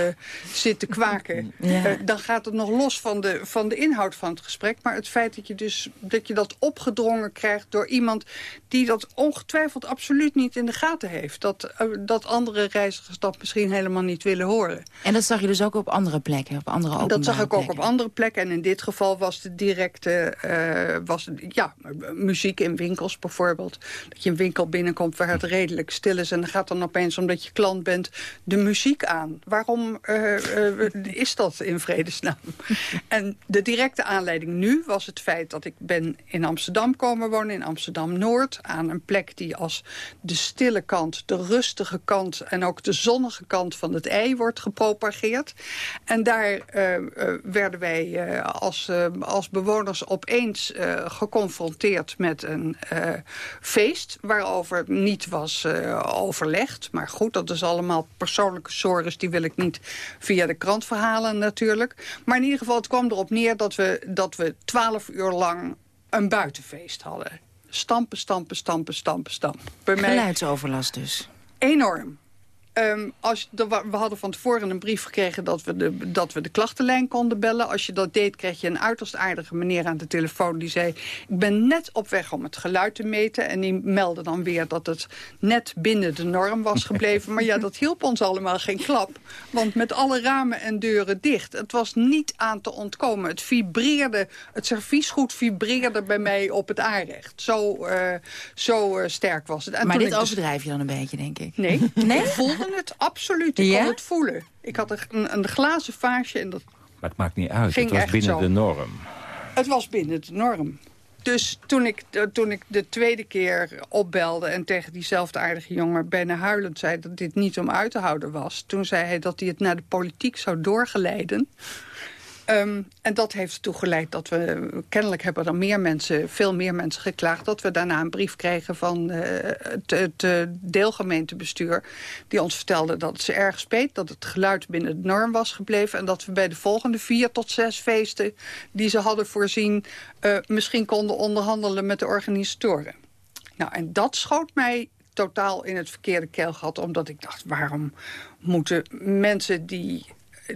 zitten kwaken... Ja. Uh, dan gaat het nog los van de, van de inhoud van het gesprek. Maar het feit dat je, dus, dat je dat opgedrongen krijgt door iemand... die dat ongetwijfeld absoluut niet in de gaten heeft. Dat, uh, dat andere reizigers dat misschien helemaal niet willen horen. En dat zag je dus ook op andere plekken? Op andere openbare dat zag ik ook plekken. op andere plekken. En in dit geval was de directe... was, ja, muziek in winkels bijvoorbeeld. Dat je een winkel binnenkomt waar het redelijk stil is... en gaat dan opeens, omdat je klant bent, de muziek aan. Waarom uh, uh, is dat in vredesnaam? en de directe aanleiding nu was het feit dat ik ben in Amsterdam komen wonen... in Amsterdam-Noord, aan een plek die als de stille kant... de rustige kant en ook de zonnige kant van het ei wordt gepropageerd. En daar uh, werden wij als, als bewoners opeens geconfronteerd met een feest... waarover niet was uh, overlegd. Maar goed, dat is allemaal persoonlijke sores. Die wil ik niet via de krant verhalen natuurlijk. Maar in ieder geval, het kwam erop neer dat we, dat we twaalf uur lang een buitenfeest hadden. Stampen, stampen, stampen, stampen, stampen. Bij mij Geluidsoverlast dus. enorm. Ehm, als, we hadden van tevoren een brief gekregen dat we, de, dat we de klachtenlijn konden bellen. Als je dat deed, kreeg je een uiterst aardige meneer aan de telefoon. Die zei, ik ben net op weg om het geluid te meten. En die meldde dan weer dat het net binnen de norm was gebleven. maar ja, dat hielp ons allemaal geen klap. Want met alle ramen en deuren dicht. Het was niet aan te ontkomen. Het vibreerde, het serviesgoed vibreerde bij mij op het aanrecht. Zo, eh, zo eh, sterk was het. En maar dit dus- overdrijf je dan een beetje, denk ik. Nee, Nee? ik voelde het absoluut. Ik Ja? kon het voelen. Ik had een, een glazen vaasje en dat, Maar het maakt niet uit. Het was binnen zo. de norm. het was binnen de norm. Dus toen ik, eh, toen ik de tweede keer opbelde en tegen diezelfde aardige jongen bijna huilend zei dat dit niet om uit te houden was. Toen zei hij dat hij het naar de politiek zou doorgeleiden. Ehm, en dat heeft ertoe geleid dat we, kennelijk hebben er meer mensen, veel meer mensen geklaagd, dat we daarna een brief kregen van eh, het, eh, deelgemeentebestuur, die ons vertelde dat het ze erg speet, dat het geluid binnen de norm was gebleven en dat we bij de volgende vier tot zes feesten die ze hadden voorzien, eh, misschien konden onderhandelen met de organisatoren. Nou, en dat schoot mij totaal in het verkeerde keelgat. Omdat ik dacht, waarom moeten mensen die,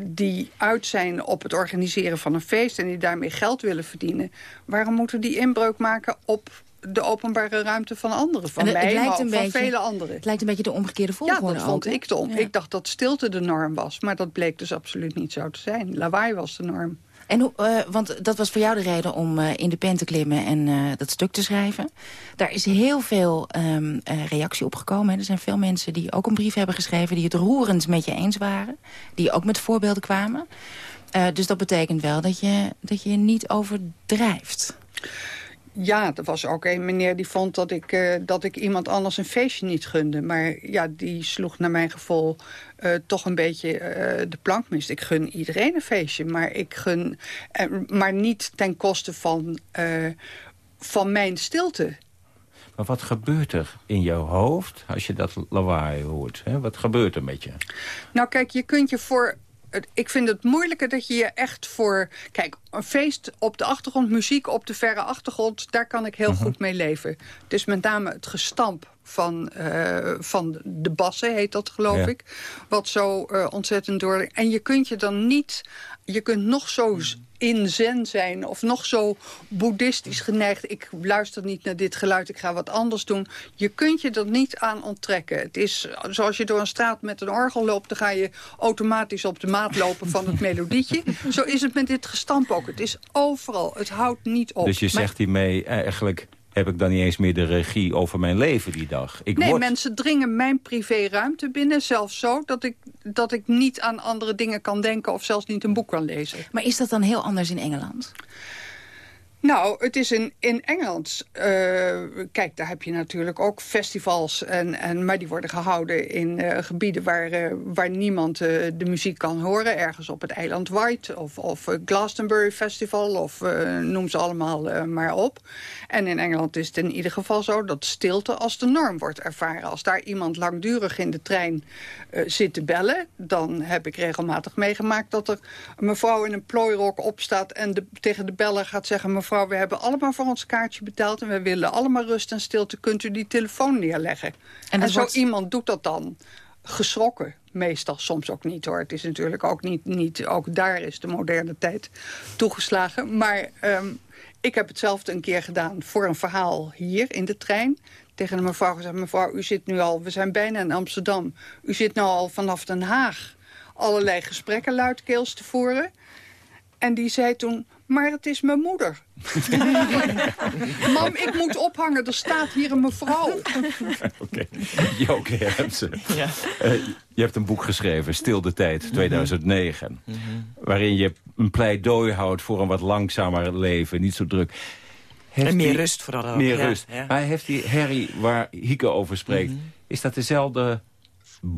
die uit zijn op het organiseren van een feest... en die daarmee geld willen verdienen... waarom moeten die inbreuk maken op de openbare ruimte van anderen? Van mij, maar van beetje- vele anderen. Het lijkt een beetje de omgekeerde Ja, volgorde dat vond ook, ik de. Ja. Ik dacht dat stilte de norm was. Maar dat bleek dus absoluut niet zo te zijn. Lawaai was de norm. En hoe, eh, want dat was voor jou de reden om eh, in de pen te klimmen en eh, dat stuk te schrijven. Daar is heel veel ehm, eh, reactie op gekomen. Er zijn veel mensen die ook een brief hebben geschreven... die het roerend met je eens waren. Die ook met voorbeelden kwamen. Dus dat betekent wel dat je, dat je niet overdrijft. Ja, er was ook een meneer die vond dat ik, eh, dat ik iemand anders een feestje niet gunde. Maar ja, die sloeg naar mijn gevoel eh, toch een beetje eh, de plank mis. Ik gun iedereen een feestje, maar, ik gun, maar niet ten koste van, van mijn stilte. Maar wat gebeurt er in jouw hoofd als je dat lawaai hoort? Hè? Wat gebeurt er met je? Nou kijk, je kunt je voor... Ik vind het moeilijker dat je je echt voor... Kijk, een feest op de achtergrond, muziek op de verre achtergrond... daar kan ik heel goed mee leven. Dus met name het gestamp van, eh, van de bassen, heet dat geloof Ja. ik. Wat zo eh, ontzettend door... En je kunt je dan niet... Je kunt nog zo in zen zijn of nog zo boeddhistisch geneigd. Ik luister niet naar dit geluid, ik ga wat anders doen. Je kunt je er niet aan onttrekken. Het is zoals je door een straat met een orgel loopt... dan ga je automatisch op de maat lopen van het melodietje. Zo is het met dit gestamp ook. Het is overal, het houdt niet op. Dus je zegt hiermee, eigenlijk heb ik dan niet eens meer de regie over mijn leven die dag. Ik nee, word... mensen dringen mijn privéruimte binnen. Zelfs zo dat ik, dat ik niet aan andere dingen kan denken... of zelfs niet een boek kan lezen. Maar is dat dan heel anders in Engeland? Nou, het is in, in Engeland... eh, kijk, daar heb je natuurlijk ook festivals. En, en, maar die worden gehouden in eh, gebieden waar, eh, waar niemand de muziek kan horen. Ergens op het eiland White of, of Glastonbury Festival. Of noem ze allemaal maar op. En in Engeland is het in ieder geval zo dat stilte als de norm wordt ervaren. Als daar iemand langdurig in de trein zit te bellen... dan heb ik regelmatig meegemaakt dat er een mevrouw in een plooirok opstaat... en tegen de beller gaat zeggen... mevrouw, we hebben allemaal voor ons kaartje betaald... en we willen allemaal rust en stilte. Kunt u die telefoon neerleggen? En, zo wordt- iemand doet dat dan geschrokken. Meestal, soms ook niet hoor. Het is natuurlijk ook niet, niet ook daar is de moderne tijd toegeslagen. Maar ehm, ik heb hetzelfde een keer gedaan voor een verhaal hier in de trein. Tegen een mevrouw gezegd, mevrouw, u zit nu al, we zijn bijna in Amsterdam. U zit nu al vanaf Den Haag allerlei gesprekken luidkeels te voeren. En die zei toen, maar het is mijn moeder. Mam, ik moet ophangen, er staat hier een mevrouw. Oké, Joke Hermsen. Eh, je hebt een boek geschreven, Stil de Tijd, 2009. Waarin je een pleidooi houdt voor een wat langzamer leven, niet zo druk. Heeft En meer die- rust vooral ook, Meer ja, rust. ja. Maar heeft die Harry, waar Hieke over spreekt... is dat dezelfde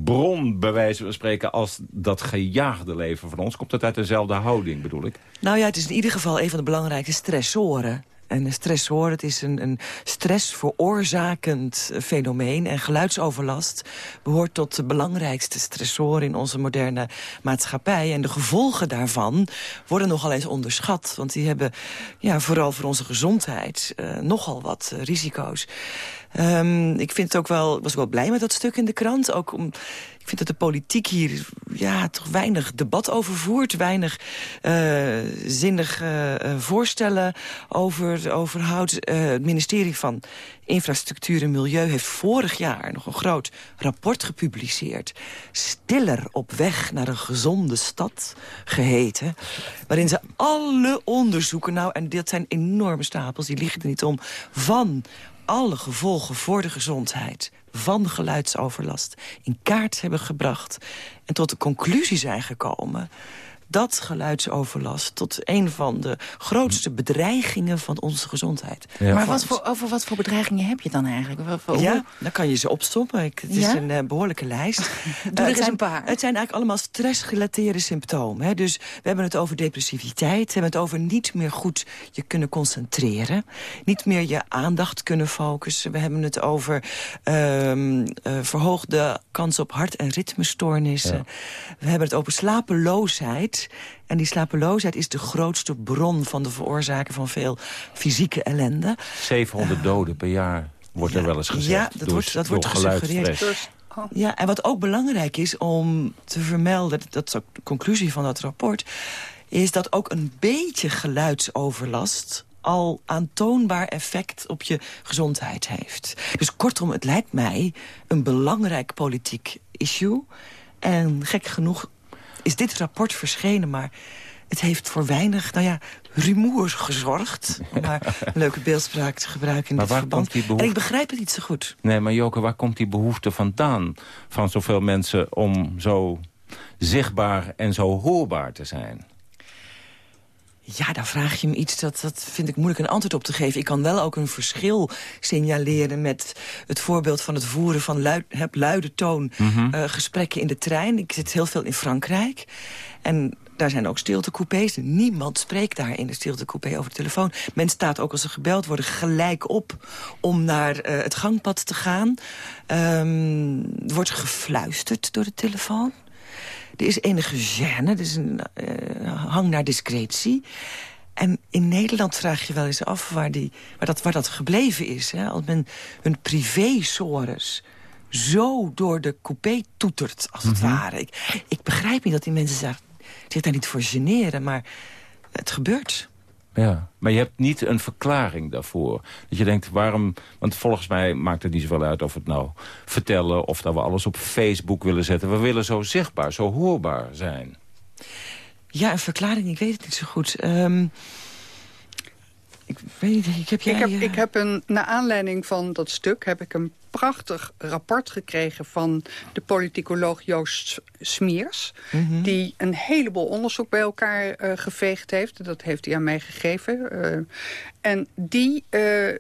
bron, bij wijze van spreken... als dat gejaagde leven van ons? Komt dat uit dezelfde houding, bedoel ik? Nou ja, het is in ieder geval een van de belangrijke stressoren. En een stressor, het is een, een stressveroorzakend eh, fenomeen. En geluidsoverlast behoort tot de belangrijkste stressoren in onze moderne maatschappij. En de gevolgen daarvan worden nogal eens onderschat. Want die hebben ja, vooral voor onze gezondheid uh, nogal wat uh, risico's. Um, ik vind het ook wel, was ook wel blij met dat stuk in de krant. Ook om, ik vind dat de politiek hier ja, toch weinig debat over voert. Weinig uh, zinnige uh, voorstellen over, houdt. Uh, het ministerie van Infrastructuur en Milieu heeft vorig jaar nog een groot rapport gepubliceerd. Stiller op weg naar een gezonde stad geheten. Waarin ze alle onderzoeken, nou en dit zijn enorme stapels, die liggen er niet om, van alle gevolgen voor de gezondheid van geluidsoverlast in kaart hebben gebracht... en tot de conclusie zijn gekomen dat geluidsoverlast tot een van de grootste bedreigingen van onze gezondheid. Ja. Maar wat voor, over wat voor bedreigingen heb je dan eigenlijk? Wat voor, ja, dan kan je ze opstoppen. Ik, het is een uh, behoorlijke lijst. Doe uh, er eens een paar. Het zijn eigenlijk allemaal stressgerelateerde symptomen. Hè? Dus we hebben het over depressiviteit. We hebben het over niet meer goed je kunnen concentreren. Niet meer je aandacht kunnen focussen. We hebben het over um, uh, verhoogde kans op hart- en ritmestoornissen. Ja. We hebben het over slapeloosheid. En die slapeloosheid is de grootste bron van de veroorzaken van veel fysieke ellende. 700 uh, doden per jaar wordt ja, er wel eens gezegd. Ja, dat door, wordt, dat wordt gesuggereerd. Ja, en wat ook belangrijk is om te vermelden... dat is ook de conclusie van dat rapport... is dat ook een beetje geluidsoverlast al aantoonbaar effect op je gezondheid heeft. Dus kortom, het lijkt mij een belangrijk politiek issue. En gek genoeg is dit rapport verschenen, maar het heeft voor weinig, nou ja, rumoer gezorgd. Om maar een leuke beeldspraak te gebruiken in maar dit waar verband. Komt die behoefte... En ik begrijp het niet zo goed. Nee, maar Joke, waar komt die behoefte vandaan? Van zoveel mensen om zo zichtbaar en zo hoorbaar te zijn? Ja, dan vraag je me iets, dat, dat vind ik moeilijk een antwoord op te geven. Ik kan wel ook een verschil signaleren met het voorbeeld van het voeren van luid, heb luide toon mm -hmm. uh, gesprekken in de trein. Ik zit heel veel in Frankrijk. En daar zijn ook stiltecoupés. Niemand spreekt daar in de stiltecoupé over de telefoon. Men staat ook als ze gebeld worden gelijk op om naar uh, het gangpad te gaan. Um, er wordt gefluisterd door de telefoon. Er is enige gêne, er is een uh, hang naar discretie. En in Nederland vraag je wel eens af waar, die, waar, dat, waar dat gebleven is. Hè? Als men hun privé-sores zo door de coupé toetert, als het mm -hmm. ware. Ik, ik begrijp niet dat die mensen zich, zich daar niet voor generen, maar het gebeurt. Ja, maar je hebt niet een verklaring daarvoor. Dat je denkt, waarom... Want volgens mij maakt het niet zoveel uit of het nou vertellen... of dat we alles op Facebook willen zetten. We willen zo zichtbaar, zo hoorbaar zijn. Ja, een verklaring, ik weet het niet zo goed. Um, ik weet niet, ik heb jij... Ik heb, ik heb een, naar aanleiding van dat stuk heb ik een prachtig rapport gekregen van de politicoloog Joost Smeers. Mm -hmm. Die een heleboel onderzoek bij elkaar uh, geveegd heeft. Dat heeft hij aan mij gegeven. Uh, en die uh,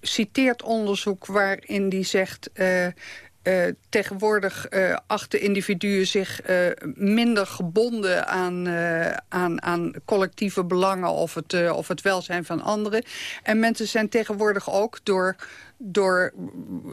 citeert onderzoek waarin die zegt... Uh, tegenwoordig uh, achten individuen zich uh, minder gebonden aan, aan, aan collectieve belangen of het, of het welzijn van anderen. En mensen zijn tegenwoordig ook door door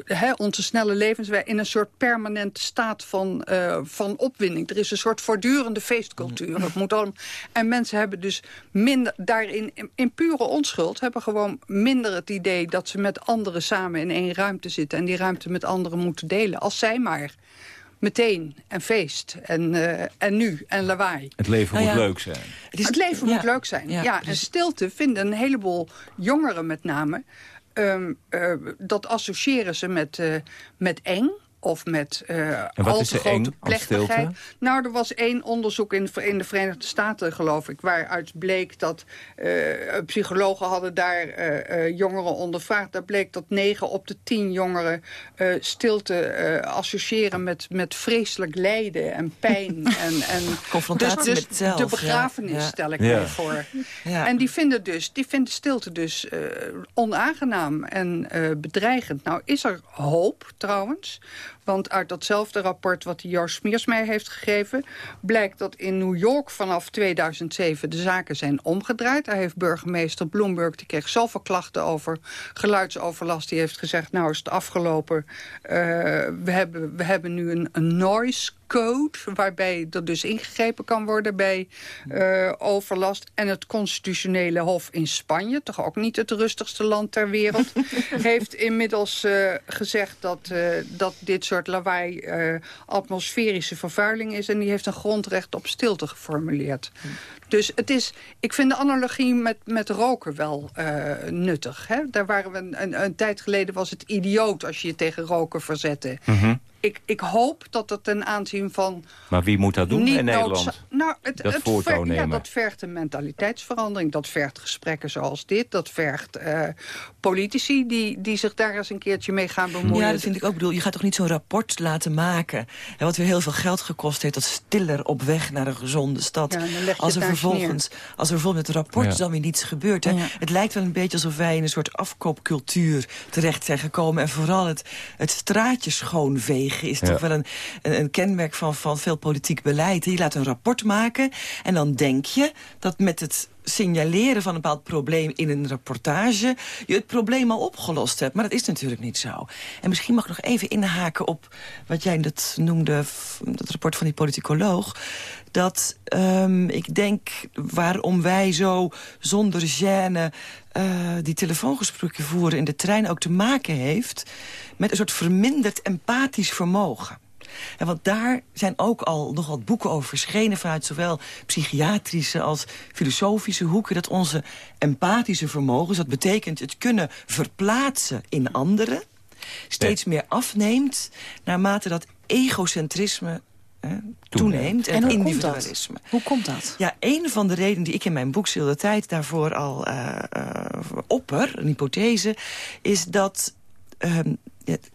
he, onze snelle levenswijze in een soort permanente staat van, uh, van opwinding. Er is een soort voortdurende feestcultuur. Het moet allemaal, en mensen hebben dus minder daarin, in, in, pure onschuld... hebben gewoon minder het idee dat ze met anderen samen in één ruimte zitten... en die ruimte met anderen moeten delen. Als zij maar meteen en feest en, uh, en nu en lawaai. Het leven nou ja, moet leuk zijn. Het, is, het leven ja, moet leuk zijn, ja. ja en stilte vinden een heleboel jongeren met name... Um, uh, dat associëren ze met, uh, met eng of met uh, al te grote plechtigheid. Nou, er was één onderzoek in, in, de Verenigde Staten, geloof ik... waaruit bleek dat uh, psychologen hadden daar uh, jongeren ondervraagd. Daar bleek dat negen op de tien jongeren stilte associëren met, met vreselijk lijden en pijn. en, en Confrontatie dus, dus met zelf. de begrafenis ja. stel ik ja. me voor. Ja. En die vinden, dus, die vinden stilte dus onaangenaam en bedreigend. Nou is er hoop trouwens... Want uit datzelfde rapport wat Joost Smeers mij heeft gegeven... blijkt dat in New York vanaf 2007 de zaken zijn omgedraaid. Daar heeft burgemeester Bloomberg, die kreeg zoveel klachten over geluidsoverlast... die heeft gezegd, nou is het afgelopen. Uh, we, hebben, we hebben nu een, een noise code... waarbij er dus ingegrepen kan worden bij uh, overlast. En het constitutionele hof in Spanje... toch ook niet het rustigste land ter wereld... heeft inmiddels uh, gezegd dat, uh, dat dit soort lawaai atmosferische vervuiling is... en die heeft een grondrecht op stilte geformuleerd. Dus het is, ik vind de analogie met, met roken wel uh, nuttig. Hè? Daar waren we een, een, tijd geleden was het idioot als je je tegen roken verzette. -hmm. Ik, ik hoop dat het ten aanzien van... Maar wie moet dat doen in Nederland? Nou, het, dat het voortouw ver, ja, nemen? dat vergt een mentaliteitsverandering. Dat vergt gesprekken zoals dit. Dat vergt uh, politici die, die zich daar eens een keertje mee gaan bemoeien. Ja, dat vind ik ook. Ik bedoel, je gaat toch niet zo'n rapport laten maken... Hè, wat weer heel veel geld gekost heeft... dat stiller op weg naar een gezonde stad. Ja, dan leg je als er vervolgens, als er bijvoorbeeld met het rapport Ja. dan weer niets gebeurt. Hè? Ja. Het lijkt wel een beetje alsof wij in een soort afkoopcultuur terecht zijn gekomen. En vooral het, het straatje schoonvegen is Ja. toch wel een, een, een kenmerk van, van veel politiek beleid. Je laat een rapport maken en dan denk je dat met het signaleren van een bepaald probleem in een rapportage... je het probleem al opgelost hebt. Maar dat is natuurlijk niet zo. En misschien mag ik nog even inhaken op wat jij dat noemde... dat rapport van die politicoloog. Dat ehm, ik denk waarom wij zo zonder gêne... eh, die telefoongesprekken voeren in de trein ook te maken heeft... met een soort verminderd empathisch vermogen. En want daar zijn ook al nog wat boeken over verschenen... vanuit zowel psychiatrische als filosofische hoeken... dat onze empathische vermogens, dat betekent het kunnen verplaatsen in anderen... steeds meer afneemt naarmate dat egocentrisme hè, toeneemt. En, En hoe komt dat? individualisme. Hoe komt dat? Ja, een van de redenen die ik in mijn boek Zil de Tijd daarvoor al eh, eh, opper, een hypothese, is dat ehm, het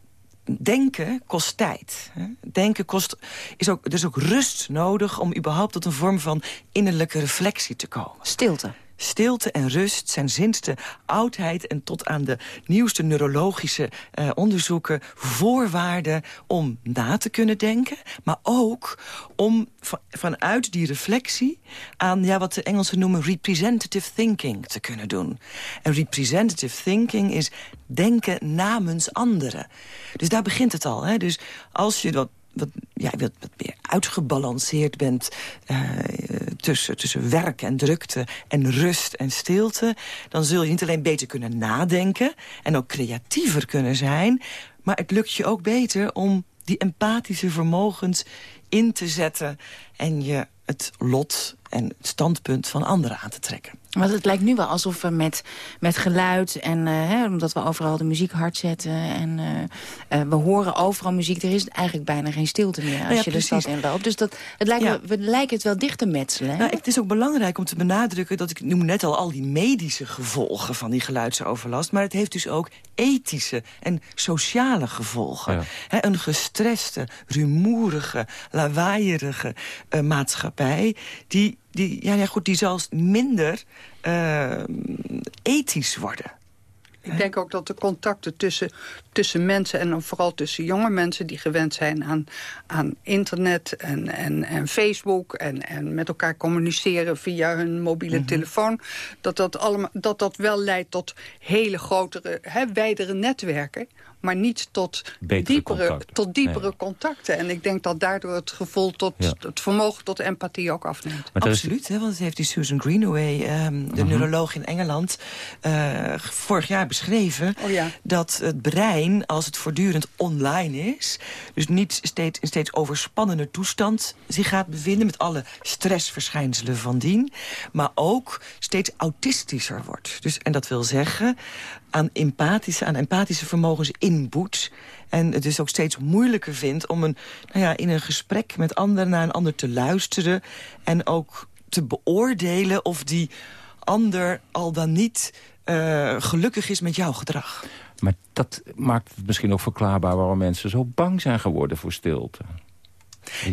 denken kost tijd. Denken kost, is ook, er is ook rust nodig om überhaupt tot een vorm van innerlijke reflectie te komen. Stilte. Stilte en rust zijn sinds de oudheid en tot aan de nieuwste neurologische eh, onderzoeken voorwaarden om na te kunnen denken, maar ook om va- vanuit die reflectie aan ja, wat de Engelsen noemen representative thinking te kunnen doen. En representative thinking is denken namens anderen. Dus daar begint het al. Hè? Dus als je dat wat, ja, wat, wat meer uitgebalanceerd bent eh, tussen, tussen werk en drukte en rust en stilte... dan zul je niet alleen beter kunnen nadenken en ook creatiever kunnen zijn... maar het lukt je ook beter om die empathische vermogens in te zetten... en je het lot en het standpunt van anderen aan te trekken. Want het lijkt nu wel alsof we met, met geluid en eh, hè, omdat we overal de muziek hard zetten en eh, eh, we horen overal muziek, er is eigenlijk bijna geen stilte meer als ja, je de stad precies. inloopt. Dus dat, het lijkt, Ja. we, we lijken het wel dicht te metselen. hè? Nou, het is ook belangrijk om te benadrukken dat ik noem net al al die medische gevolgen van die geluidsoverlast, maar het heeft dus ook ethische en sociale gevolgen. Ja. Een gestreste, rumoerige, lawaaierige eh, maatschappij, die, die, ja, ja, goed, die zal minder eh, ethisch worden. Ik denk ook dat de contacten tussen, tussen mensen... en dan vooral tussen jonge mensen die gewend zijn aan, aan internet en, en, en Facebook... En, en met elkaar communiceren via hun mobiele Mhm. telefoon... Dat dat, allemaal, dat dat wel leidt tot hele grotere, hè, wijdere netwerken... maar niet tot Betere diepere, contacten. tot diepere Nee. contacten. En ik denk dat daardoor het gevoel tot Ja. het vermogen tot empathie ook afneemt. Maar is- Absoluut, hè, want dat heeft die Susan Greenaway, ehm, de Mhm. neuroloog in Engeland, eh, vorig jaar beschreven. Oh ja. Dat het brein, als het voortdurend online is, dus niet steeds, in steeds overspannende toestand zich gaat bevinden met alle stressverschijnselen van dien, maar ook steeds autistischer wordt. Dus, en dat wil zeggen, aan empathische, aan empathische vermogens inboet. En het dus ook steeds moeilijker vindt om een, nou ja, in een gesprek met anderen naar een ander te luisteren. En ook te beoordelen of die ander al dan niet eh, gelukkig is met jouw gedrag. Maar dat maakt het misschien ook verklaarbaar... waarom mensen zo bang zijn geworden voor stilte.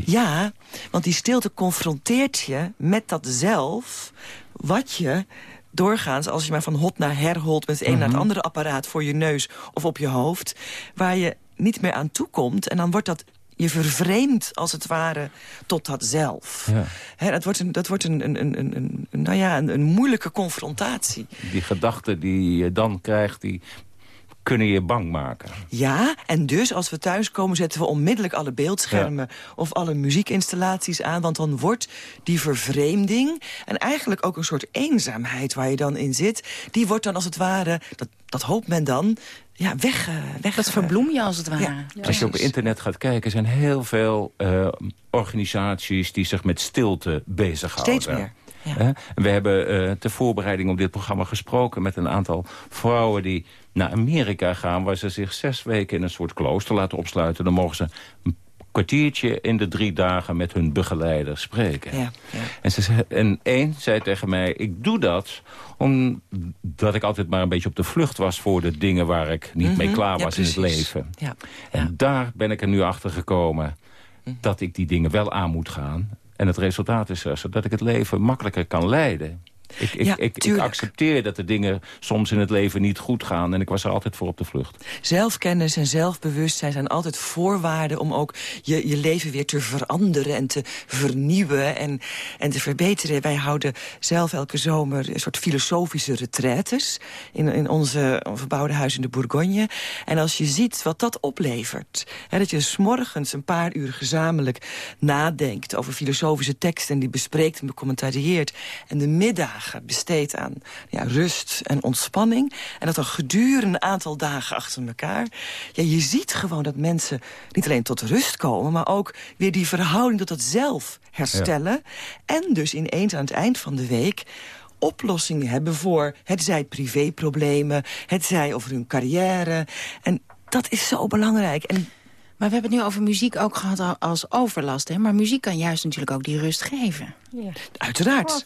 Ja, want die stilte confronteert je met dat zelf... wat je doorgaans, als je maar van hot naar her holt... met het een naar het Mhm. andere apparaat voor je neus of op je hoofd... waar je niet meer aan toekomt. En dan wordt dat je vervreemd als het ware tot dat zelf. Ja. Dat wordt, een, dat wordt een, een, een, een, een- nou ja, een, een moeilijke confrontatie. Die gedachten die je dan krijgt, die kunnen je bang maken. Ja, en dus als we thuiskomen zetten we onmiddellijk alle beeldschermen... of alle muziekinstallaties aan, want dan wordt die vervreemding... en eigenlijk ook een soort eenzaamheid waar je dan in zit... die wordt dan als het ware, dat, dat hoopt men dan, ja, weg, eh, weg... Dat verbloem je als het ware. Ja. Als je op internet gaat kijken, zijn heel veel eh, organisaties die zich met stilte bezighouden. Steeds meer. Ja. Hè? En We hebben eh ter voorbereiding op dit programma gesproken met een aantal vrouwen die naar Amerika gaan... waar ze zich zes weken in een soort klooster laten opsluiten. Dan mogen ze een kwartiertje in de drie dagen met hun begeleider spreken. Ja, ja. En, ze zei, en één zei tegen mij, ik doe dat omdat ik altijd maar een beetje op de vlucht was... voor de dingen waar ik niet mee Mhm, klaar ja, was in het leven. Ja. En daar ben ik er nu achter gekomen dat ik die dingen wel aan moet gaan. En het resultaat is er, zodat ik het leven makkelijker kan leiden. Ik, ik, Ja, ik, accepteer dat de dingen soms in het leven niet goed gaan... en ik was er altijd voor op de vlucht. Zelfkennis en zelfbewustzijn zijn altijd voorwaarden... om ook je, je leven weer te veranderen en te vernieuwen en, en te verbeteren. Wij houden zelf elke zomer een soort filosofische retraites... in, in onze verbouwde huis in de Bourgogne. En als je ziet wat dat oplevert... Hè, dat je 's morgens een paar uur gezamenlijk nadenkt... over filosofische teksten en die bespreekt en becommentarieert... en de besteedt aan ja, rust en ontspanning... en dat dan gedurende een aantal dagen achter elkaar... Ja, je ziet gewoon dat mensen niet alleen tot rust komen... maar ook weer die verhouding tot het zelf herstellen. En dus ineens aan het eind van de week oplossingen hebben voor... het zij privéproblemen, het zij over hun carrière. En dat is zo belangrijk. En Maar we hebben het nu over muziek ook gehad al- als overlast. Hè? Maar muziek kan juist natuurlijk ook die rust geven. uiteraard,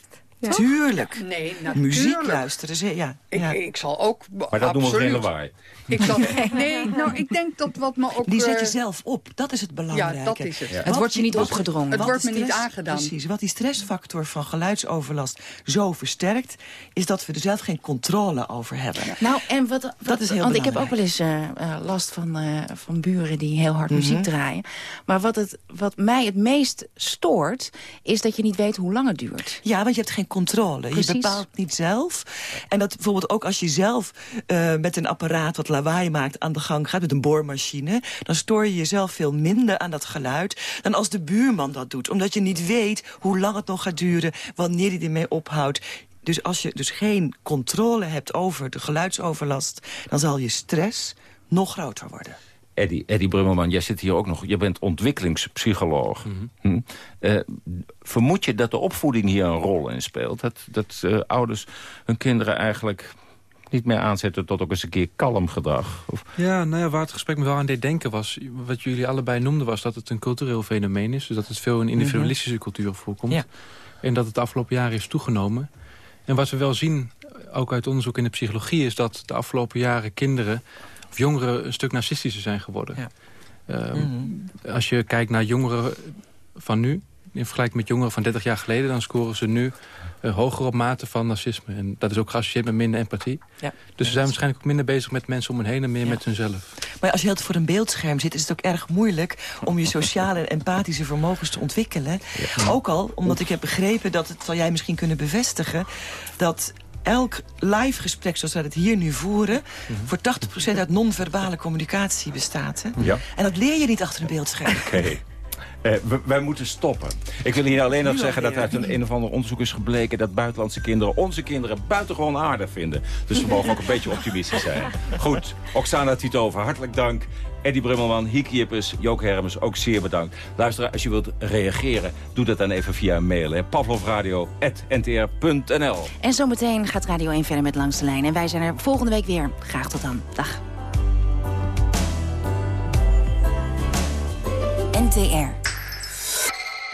tuurlijk. Nee, natuurlijk. Muziek luisteren, ze- ja. Ik, ja. ik zal ook... Maar dat doen we geen lawaai. Ik zal, nee, nou, ik denk dat wat me ook... Die zet je eh, zelf op, dat is het belangrijke. Ja, dat is het. Ja. Het wordt je niet opgedrongen. Het wat wordt me niet aangedaan. Precies, wat die stressfactor van geluidsoverlast zo versterkt... is dat we er zelf geen controle over hebben. Nou, en wat, wat Dat is heel Want ik heb ook wel eens eh, eh, last van, eh, van buren die heel hard Mhm. muziek draaien. Maar wat, het, wat mij het meest stoort, is dat je niet weet hoe lang het duurt. Ja, want je hebt geen controle. Precies. Je bepaalt niet zelf. En dat bijvoorbeeld ook als je zelf eh, met een apparaat wat lawaai maakt aan de gang gaat, met een boormachine, dan stoor je jezelf veel minder aan dat geluid dan als de buurman dat doet. Omdat je niet weet hoe lang het nog gaat duren, wanneer hij ermee ophoudt. Dus als je dus geen controle hebt over de geluidsoverlast, dan zal je stress nog groter worden. Eddie, Eddie Brummelman, jij zit hier ook nog. Je bent ontwikkelingspsycholoog. Hm? Eh, vermoed je dat de opvoeding hier een rol in speelt? Dat, dat eh, ouders hun kinderen eigenlijk niet meer aanzetten tot ook eens een keer kalm gedrag? Of, Ja, nou ja, waar het gesprek me wel aan deed denken was... wat jullie allebei noemden was dat het een cultureel fenomeen is. Dus dat het veel in individualistische culturen voorkomt. Ja. En dat het de afgelopen jaren is toegenomen. En wat we wel zien, ook uit onderzoek in de psychologie... is dat de afgelopen jaren kinderen of jongeren een stuk narcistischer zijn geworden. Ja. Ehm, Mhm. Als je kijkt naar jongeren van nu... in vergelijking met jongeren van 30 jaar geleden... dan scoren ze nu eh, hoger op mate van narcisme. En dat is ook geassocieerd met minder empathie. Ja. Dus ze zijn waarschijnlijk ook minder bezig met mensen om hen heen... en meer met hunzelf. Maar als je heel voor een beeldscherm zit, is het ook erg moeilijk... om je sociale en empathische vermogens te ontwikkelen. Ook al, omdat ik heb begrepen, dat het zal jij misschien kunnen bevestigen... dat elk live gesprek zoals wij het hier nu voeren... voor 80% uit non-verbale communicatie bestaat. Hè? Ja. En dat leer je niet achter een beeldscherm. Oké. We- wij moeten stoppen. Ik wil hier alleen nog zeggen dat uit een, een of ander onderzoek is gebleken... dat buitenlandse kinderen onze kinderen buitengewoon aardig vinden. Dus we mogen ook een beetje optimistisch zijn. Goed, Oksana Titova, hartelijk dank. Eddie Brummelman, Hieke Jippes, Jook Hermes, ook zeer bedankt. Luister, als je wilt reageren, doe dat dan even via een mail. hè. pavlovradio.ntr.nl En zometeen gaat Radio 1 verder met Langs de Lijn. En wij zijn er volgende week weer. Graag tot dan. Dag. NTR.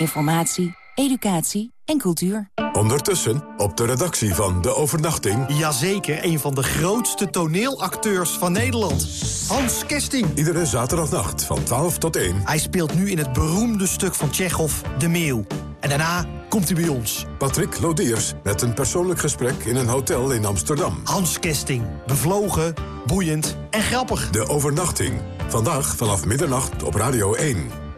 Informatie, educatie en cultuur. Ondertussen op de redactie van De Overnachting... Jazeker, een van de grootste toneelacteurs van Nederland. Hans Kesting. Iedere zaterdagnacht van 12 tot 1. Hij speelt nu in het beroemde stuk van Tsjechov, De Meeuw. En daarna komt u bij ons. Patrick Lodiers met een persoonlijk gesprek in een hotel in Amsterdam. Hans Kesting. Bevlogen, boeiend en grappig. De overnachting. Vandaag vanaf middernacht op Radio 1.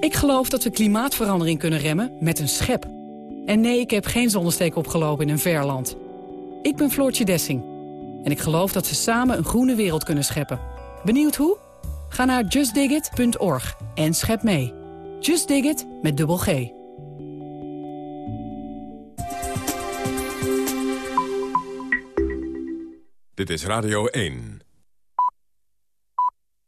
Ik geloof dat we klimaatverandering kunnen remmen met een schep. En nee, ik heb geen zonnesteek opgelopen in een verland. Ik ben Floortje Dessing. En ik geloof dat we samen een groene wereld kunnen scheppen. Benieuwd hoe? Ga naar justdigit.org en schep mee. Just Dig It met dubbel G. Dit is Radio 1.